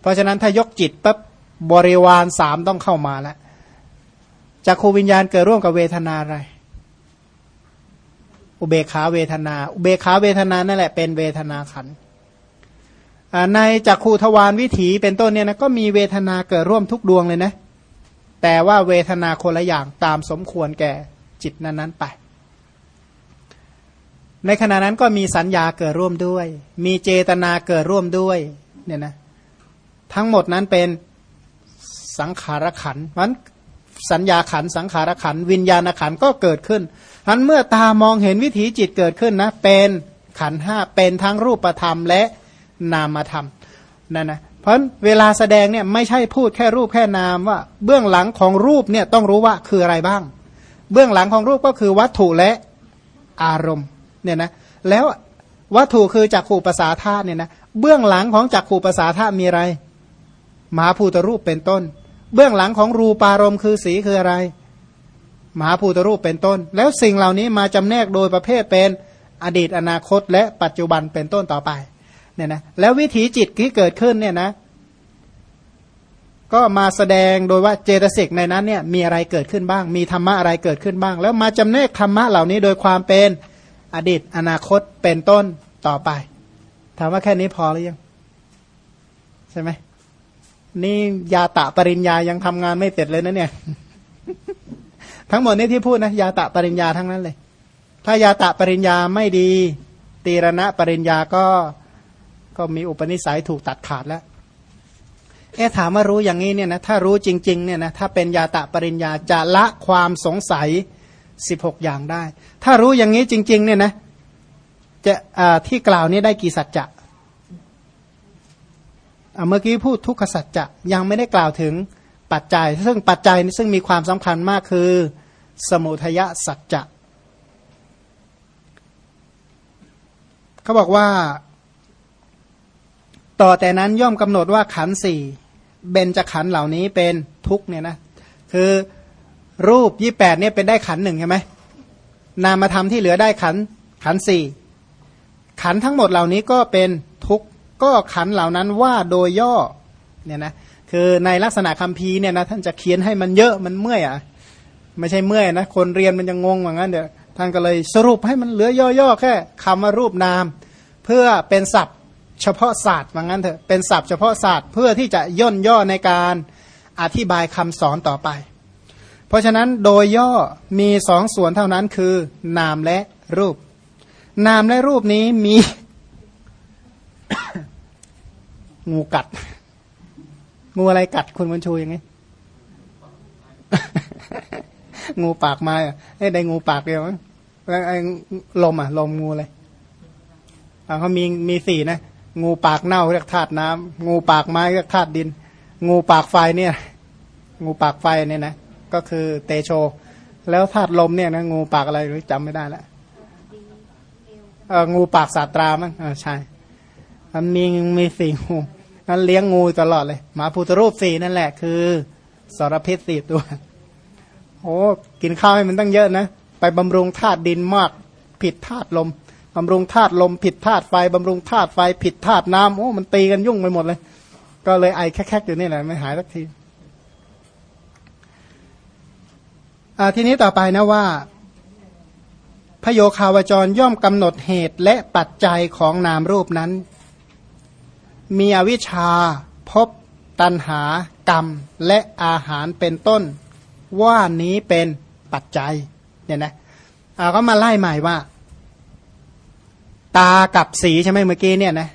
เพราะฉะนั้นถ้ายกจิตปั๊บบริวารสามต้องเข้ามาแล้วจากคูวิญญาณเกิดร่วมกับเวทนาอะไร อุเบขาเวทนา อุเบขาเวทนานั่นแหละเป็นเวทนาขัน ในจักคูทวารวิถีเป็นต้นเนี่ยนะก็มีเวทนาเกิดร่วมทุกดวงเลยนะ แต่ว่าเวทนาคนละอย่างตามสมควรแก่จิตนั้นๆไป ในขณะนั้นก็มีสัญญาเกิดร่วมด้วย มีเจตนาเกิดร่วมด้วยเนี่ยนะทั้งหมดนั้นเป็นสังขารขันมันสัญญาขันสังขารขันวิญญาณขันก็เกิดขึ้นทันเมื่อตามองเห็นวิถีจิตเกิดขึ้นนะ เป็นขันห้าเป็นทั้งรูปธรรมและ นามธรรมนั่นนะเพราะเวลาแสดงเนี่ยไม่ใช่พูดแค่รูปแค่นามว่า เบื้องหลังของรูปเนี่ยต้องรู้ว่าคืออะไรบ้าง เบื้องหลังของรูปก็คือวัตถุและอารมณ์เนี่ยนะแล้ววัตถุคือจักขู่ภาษาธาตุเนี่ยนะเบื้องหลังของจักขู่ภาษาธาตุมีอะไรมหาภูตรูปเป็นต้น เบื้องหลังของรูปารมณ์คือสีคืออะไรมหาภูตรูปเป็นต้น แล้วสิ่งเหล่านี้มาจำแนกโดยประเภทเป็นอดีตอนาคตและปัจจุบันเป็นต้นต่อไป เนี่ยนะแล้ววิถีจิตที่เกิดขึ้นเนี่ยนะ ก็มาแสดงโดยว่าเจตสิกในนั้นเนี่ยมีอะไรเกิดขึ้นบ้าง มีธรรมะอะไรเกิดขึ้นบ้าง แล้วมาจำแนกธรรมะเหล่านี้โดยความเป็นอดีตอนาคตเป็นต้นต่อไปถามว่าแค่นี้พอหรือยัง ใช่ไหมนี่ยาตะปริญญายังทำงานไม่เสร็จเลยนะเนี่ย ทั้งหมดนี้ที่พูดนะยาตะปริญญาทั้งนั้นเลย ถ้ายาตะปริญญาไม่ดี ตีรณะปริญญาก็ ก็มีอุปนิสัยถูกตัดขาดแล้วเอ๊ะถามว่ารู้อย่างนี้เนี่ยนะถ้ารู้จริงๆเนี่ยนะถ้าเป็นยาตะปริญญาจะละความสงสัยสิบหกอย่างได้ ถ้ารู้อย่างนี้จริง ๆ เนี่ยนะจะที่กล่าวนี้ได้กี่สัจจะเมื่อกี้พูดทุกขสัจจะยังไม่ได้กล่าวถึงปัจจัย ซึ่งปัจจัยซึ่งมีความสำคัญมากคือ สมุทยสัจจะเขาบอกว่า ต่อแต่นั้นย่อมกำหนดว่าขันสี่เบนจะขันเหล่านี้เป็นทุกเนี่ยนะคือรูปยี่แปดเนี่ยเป็นได้ขันหนึ่งใช่ไหมนามธรรมที่เหลือได้ขันขันสี่ขันทั้งหมดเหล่านี้ก็เป็นทุกก็ขันเหล่านั้นว่าโดยย่อเนี่ยนะคือในลักษณะคำพีเนี่ยนะท่านจะเขียนให้มันเยอะมันเมื่อยอะไม่ใช่เมื่อยนะคนเรียนมันจะงงว่างั้นเดี๋ยวท่านก็เลยสรุปให้มันเหลือย่อๆแค่คำว่ารูปนาม เพื่อเป็นศัพท์ เฉพาะศาสตร์ว่างั้นเถอะเป็นศัพท์เฉพาะศาสตร์เพื่อที่จะย่นย่อในการอธิบายคำสอนต่อไป เพราะฉะนั้นโดยย่อมีสองส่วนเท่านั้นคือ นามและรูป นามและรูปนี้มีงูกัด งูอะไรกัดคุณบุญชูยังไงงูปากมาไอ้ได้งูปากเดียวแล้วไอ้ลมอะ ลมงูเลยเขามีมีสี่นะ งูปากเน่าเรียกธาตุน้ำงูปากไม้เรียกธาตุดิน งูปากไฟเนี่ย งูปากไฟเนี่ยนะก็คือเตโช แล้วธาตุลมเนี่ยนะงูปากอะไรหรือจำไม่ได้ล้วเอองูปากสาตรามั้งเออใช่มันมีมีสี่งูนั้นเลี้ยงงูตลอดเลยหมาพุทธรูปสี่นั่นแหละ คือสารพิษสี่ตัวโอ้กินข้าวให้มันตั้งเยอะนะไปบำรุงธาตุดินมาก ผิดธาตุลม บำรุงธาตุลมผิดธาตุไฟบำรุงธาตุไฟผิดธาตุน้ำโอ้มันตีกันยุ่งไปหมดเลย ก็เลยไอแคกๆอยู่นี่แหละไม่หายสักทีทีนี้ต่อไปนะว่าพโยคาวจรย่อมกำหนดเหตุและปัจจัยของนามรูปนั้น มีอวิชชาพบตัณหากรรม และอาหารเป็นต้น ว่านี้เป็นปัจจัยเนี่ยนะเอาก็มาไล่ใหม่ว่า ตากับสีใช่ไหมเมื่อกี้เนี่ยนะ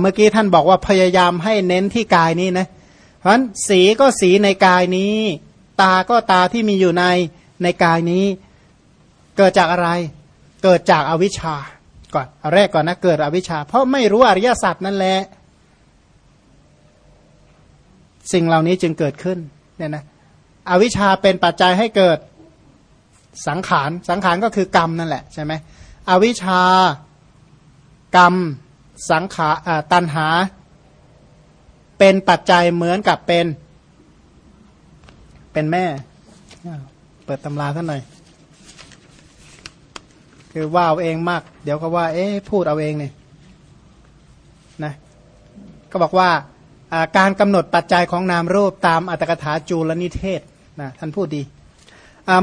เมื่อกี้ท่านบอกว่าพยายามให้เน้นที่กายนี้นะเพราะฉะนั้นสีก็สีในกายนี้ ตาก็ตาที่มีอยู่ในในกายนี้ เกิดจากอะไร เกิดจากอวิชชาก่อนเอาแรกก่อนนะเกิดอวิชชา เพราะไม่รู้อริยสัจนั่นแหละสิ่งเหล่านี้จึงเกิดขึ้นเนี่ยนะอวิชชาเป็นปัจจัยให้เกิดสังขาร สังขารก็คือกรรมนั่นแหละใช่ไหม อวิชชากรรม สังขารตันหา เป็นปัจจัยเหมือนกับเป็น เป็นแม่ เปิดตำราท่านหน่อย คือว่าเอาเองมาก เดี๋ยวก็ว่า เอ๊พูดเอาเองเนี่ยนะก็บอกว่าการกำหนดปัจจัยของนามรูปตามอัตถกถาจูลนิเทศนะท่านพูดดี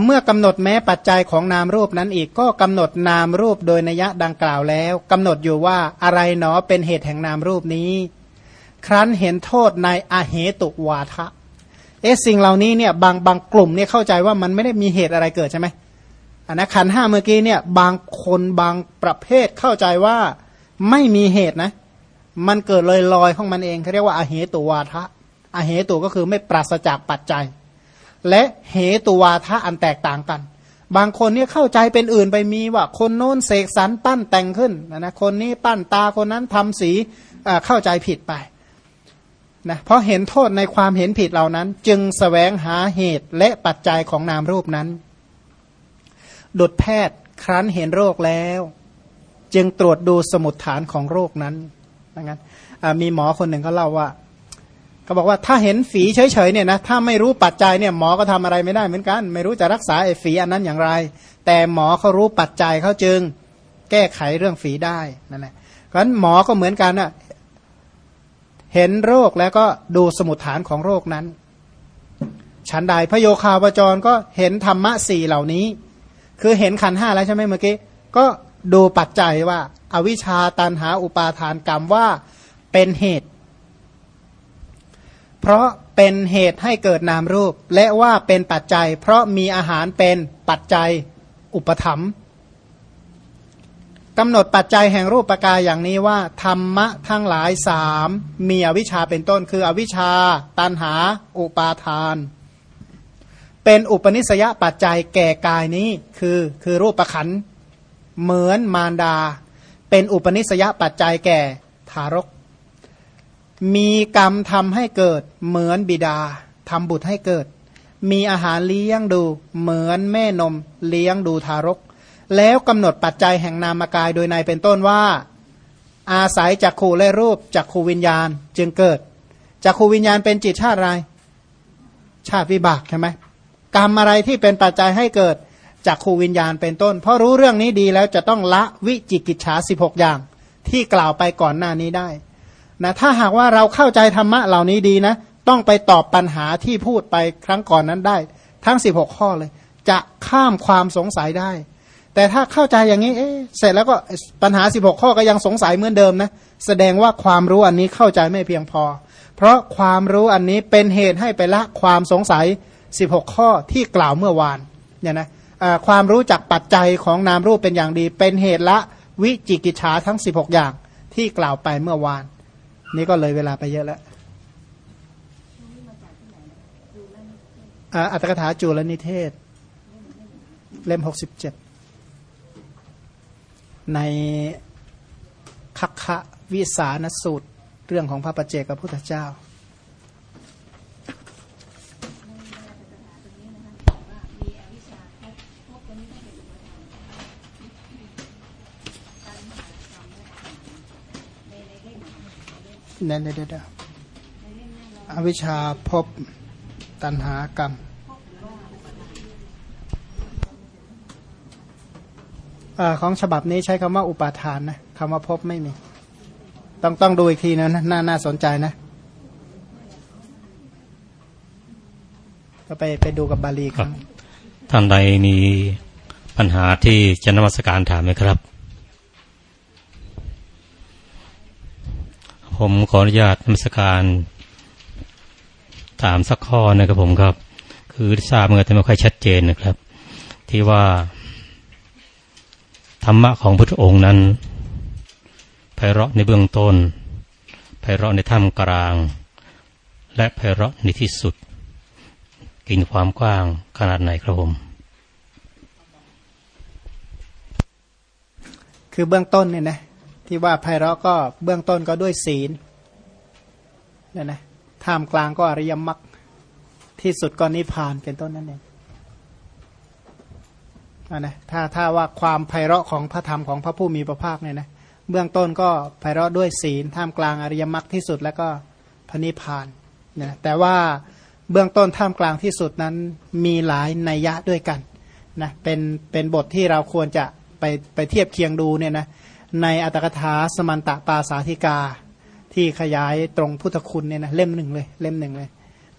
เมื่อกำหนดแม้ปัจจัยของนามรูปนั้นอีกก็กำหนดนามรูปโดยนัยดังกล่าวแล้วกำหนดอยู่ว่าอะไรหนอเป็นเหตุแห่งนามรูปนี้ ครั้นเห็นโทษในอาเหตุวาทะเอ๊ะสิ่งเหล่านี้เนี่ยบางบางกลุ่มเนี่ยเข้าใจว่ามันไม่ได้มีเหตุอะไรเกิดใช่ไหมอันนะขันห้าเมื่อกี้เนี่ยบางคนบางประเภทเข้าใจว่าไม่มีเหตุนะ มันเกิดลอยลอยของมันเองเขาเรียกว่าอาเหตุวาทะอาเหตุก็คือไม่ปราศจากปัจจัย และเหตุวาทะอันแตกต่างกัน บางคนเนี่ยเข้าใจเป็นอื่นไปมีว่า คนโน้นเสกสรรปั้นแต่งขึ้นนะคนนี้ปั้นตาคนนั้นทำสีเข้าใจผิดไปนะเพราะเห็นโทษในความเห็นผิดเหล่านั้น จึงสแสวงหาเหตุและปัจจัยของนามรูปนั้น ดุดแพทย์ครั้นเห็นโรคแล้ว จึงตรวจดูสมุดฐานของโรคนั้นนะงั้นมีหมอคนหนึ่งเขาเล่าว่า เขาบอกว่าถ้าเห็นฝีเฉยๆเนี่ยนะถ้าไม่รู้ปัจจัยเนี่ยหมอก็ทำอะไรไม่ได้เหมือนกัน ไม่รู้จะรักษาไอ้ฝีอันนั้นอย่างไร แต่หมอเขารู้ปัจจัยเขาจึงแก้ไขเรื่องฝีได้นั่นแหละเพราะฉะนั้นหมอก็เหมือนกันอะเห็นโรคแล้วก็ดูสมุดฐานของโรคนั้นฉันใดพระโยคาวจรก็เห็นธรรมะสี่เหล่านี้ คือเห็นขันห้าแล้วใช่ไหมเมื่อกี้ก็ดูปัจจัยว่าอาวิชชาตันหาอุปาทานกรรมว่าเป็นเหตุ เพราะเป็นเหตุให้เกิดนามรูป และว่าเป็นปัจจัย เพราะมีอาหารเป็นปัจจัยอุปธรรมกำหนดปัจจัยแห่งรูปปกายอย่างนี้ว่า ธรรมะทั้งหลายสามมีอวิชชาเป็นต้นคืออวิชชา ตันหา อุปาทาน เป็นอุปนิสยปัจจัยแก่กายนี้คือคือรูปประขันเหมือนมารดา เป็นอุปนิสยปัจจัยแก่ทารก มีกรรมทำให้เกิดเหมือนบิดาทำบุตรให้เกิด มีอาหารเลี้ยงดูเหมือนแม่นมเลี้ยงดูทารก แล้วกำหนดปัจจัยแห่งนามกายโดยในเป็นต้นว่า อาศัยจากขูและรูปจากขูวิญญาณจึงเกิดจากขูวิญญาณเป็นจิตชาติอะไร ชาติวิบากใช่ไหมกรรมอะไรที่เป็นปัจจัยให้เกิดจากขูวิญญาณเป็นต้น เพราะรู้เรื่องนี้ดีแล้วจะต้องละวิจิกิจฉาสิบหกอย่างทที่กล่าวไปก่อนหน้านี้ได้ นะถ้าหากว่าเราเข้าใจธรรมะเหล่านี้ดีนะ ต้องไปตอบปัญหาที่พูดไปครั้งก่อนนั้นได้ ทั้ง 16 ข้อเลย จะข้ามความสงสัยได้ แต่ถ้าเข้าใจอย่างนี้เอ๊ะเสร็จแล้วก็ปัญหา 16 ข้อก็ยังสงสัยเหมือนเดิมนะแสดงว่าความรู้อันนี้เข้าใจไม่เพียงพอ เพราะความรู้อันนี้เป็นเหตุให้ไปละความสงสัย 16 ข้อที่กล่าวเมื่อวานเนี่ยนะความรู้จักปัจจัยของนามรูปเป็นอย่างดี เป็นเหตุละวิจิกิจฉาทั้ง 16 อย่างที่กล่าวไปเมื่อวาน นี่ก็เลยเวลาไปเยอะแล้วอัตถกถาจูลนิเทศ เล่มหกสิบเจ็ดในคัคคะวิสานสูตร เรื่องของพระปัจเจกพุทธเจ้า เนี่ยเดี๋ยวอวิชชาพบตัณหากรรมอของฉบับนี้ใช้คำว่าอุปาทานนะคำว่าพบไม่มี ต้องต้องดูอีกทีนะน่าน่าสนใจนะก็ไปไปดูกับบาลีครับ ท่านใดมีปัญหาที่จะนมัสการถามไหมครับ ผมขออนุญาตนมัสการถามสักข้อนะครับผมครับ คือทราบเมื่อแต่ไม่ค่อยชัดเจนนะครับ ที่ว่า ธรรมะของพระองค์นั้นไพเราะในเบื้องต้นไพเราะในท่ามกลาง และไพเราะในที่สุด กินความกว้างขนาดไหนครับผมคือเบื้องต้นเนี่ยนะ ที่ว่าไพเราะก็เบื้องต้นก็ด้วยศีลเนี่ยนะท่ามกลางก็อริยมรรคที่สุดก็นิพพานเป็นต้นนั่นเองนะถ้าถ้าว่าความไพเราะของพระธรรมของพระผู้มีพระภาคเนี่ยนะเบื้องต้นก็ไพเราะด้วยศีลท่ามกลางอริยมรรคที่สุดแล้วก็พระนิพพานนะแต่ว่าเบื้องต้นท่ามกลางที่สุดนั้นมีหลายนัยยะด้วยกันนะเป็นเป็นบทที่เราควรจะไปไปเทียบเคียงดูเนี่ยนะ ในอัตถกถาสมันตะปาสาธิกา ที่ขยายตรงพุทธคุณเนี่ยนะเล่มหนึ่งเลยเล่มหนึ่งเลย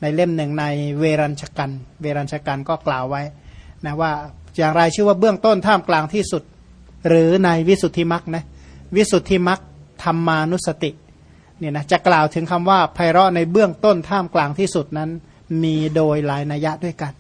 ในเล่มหนึ่งในเวรัญชกัน เวรัญชกันก็กล่าวไว้นะว่าอย่างไรชื่อว่าเบื้องต้นท่ามกลางที่สุด หรือในวิสุทธิมรรคนะวิสุทธิมรรคธรรมานุสติเนี่ยนะจะกล่าวถึงคำว่าไพเราะในเบื้องต้นท่ามกลางที่สุดนั้น มีโดยหลายนัยยะด้วยกัน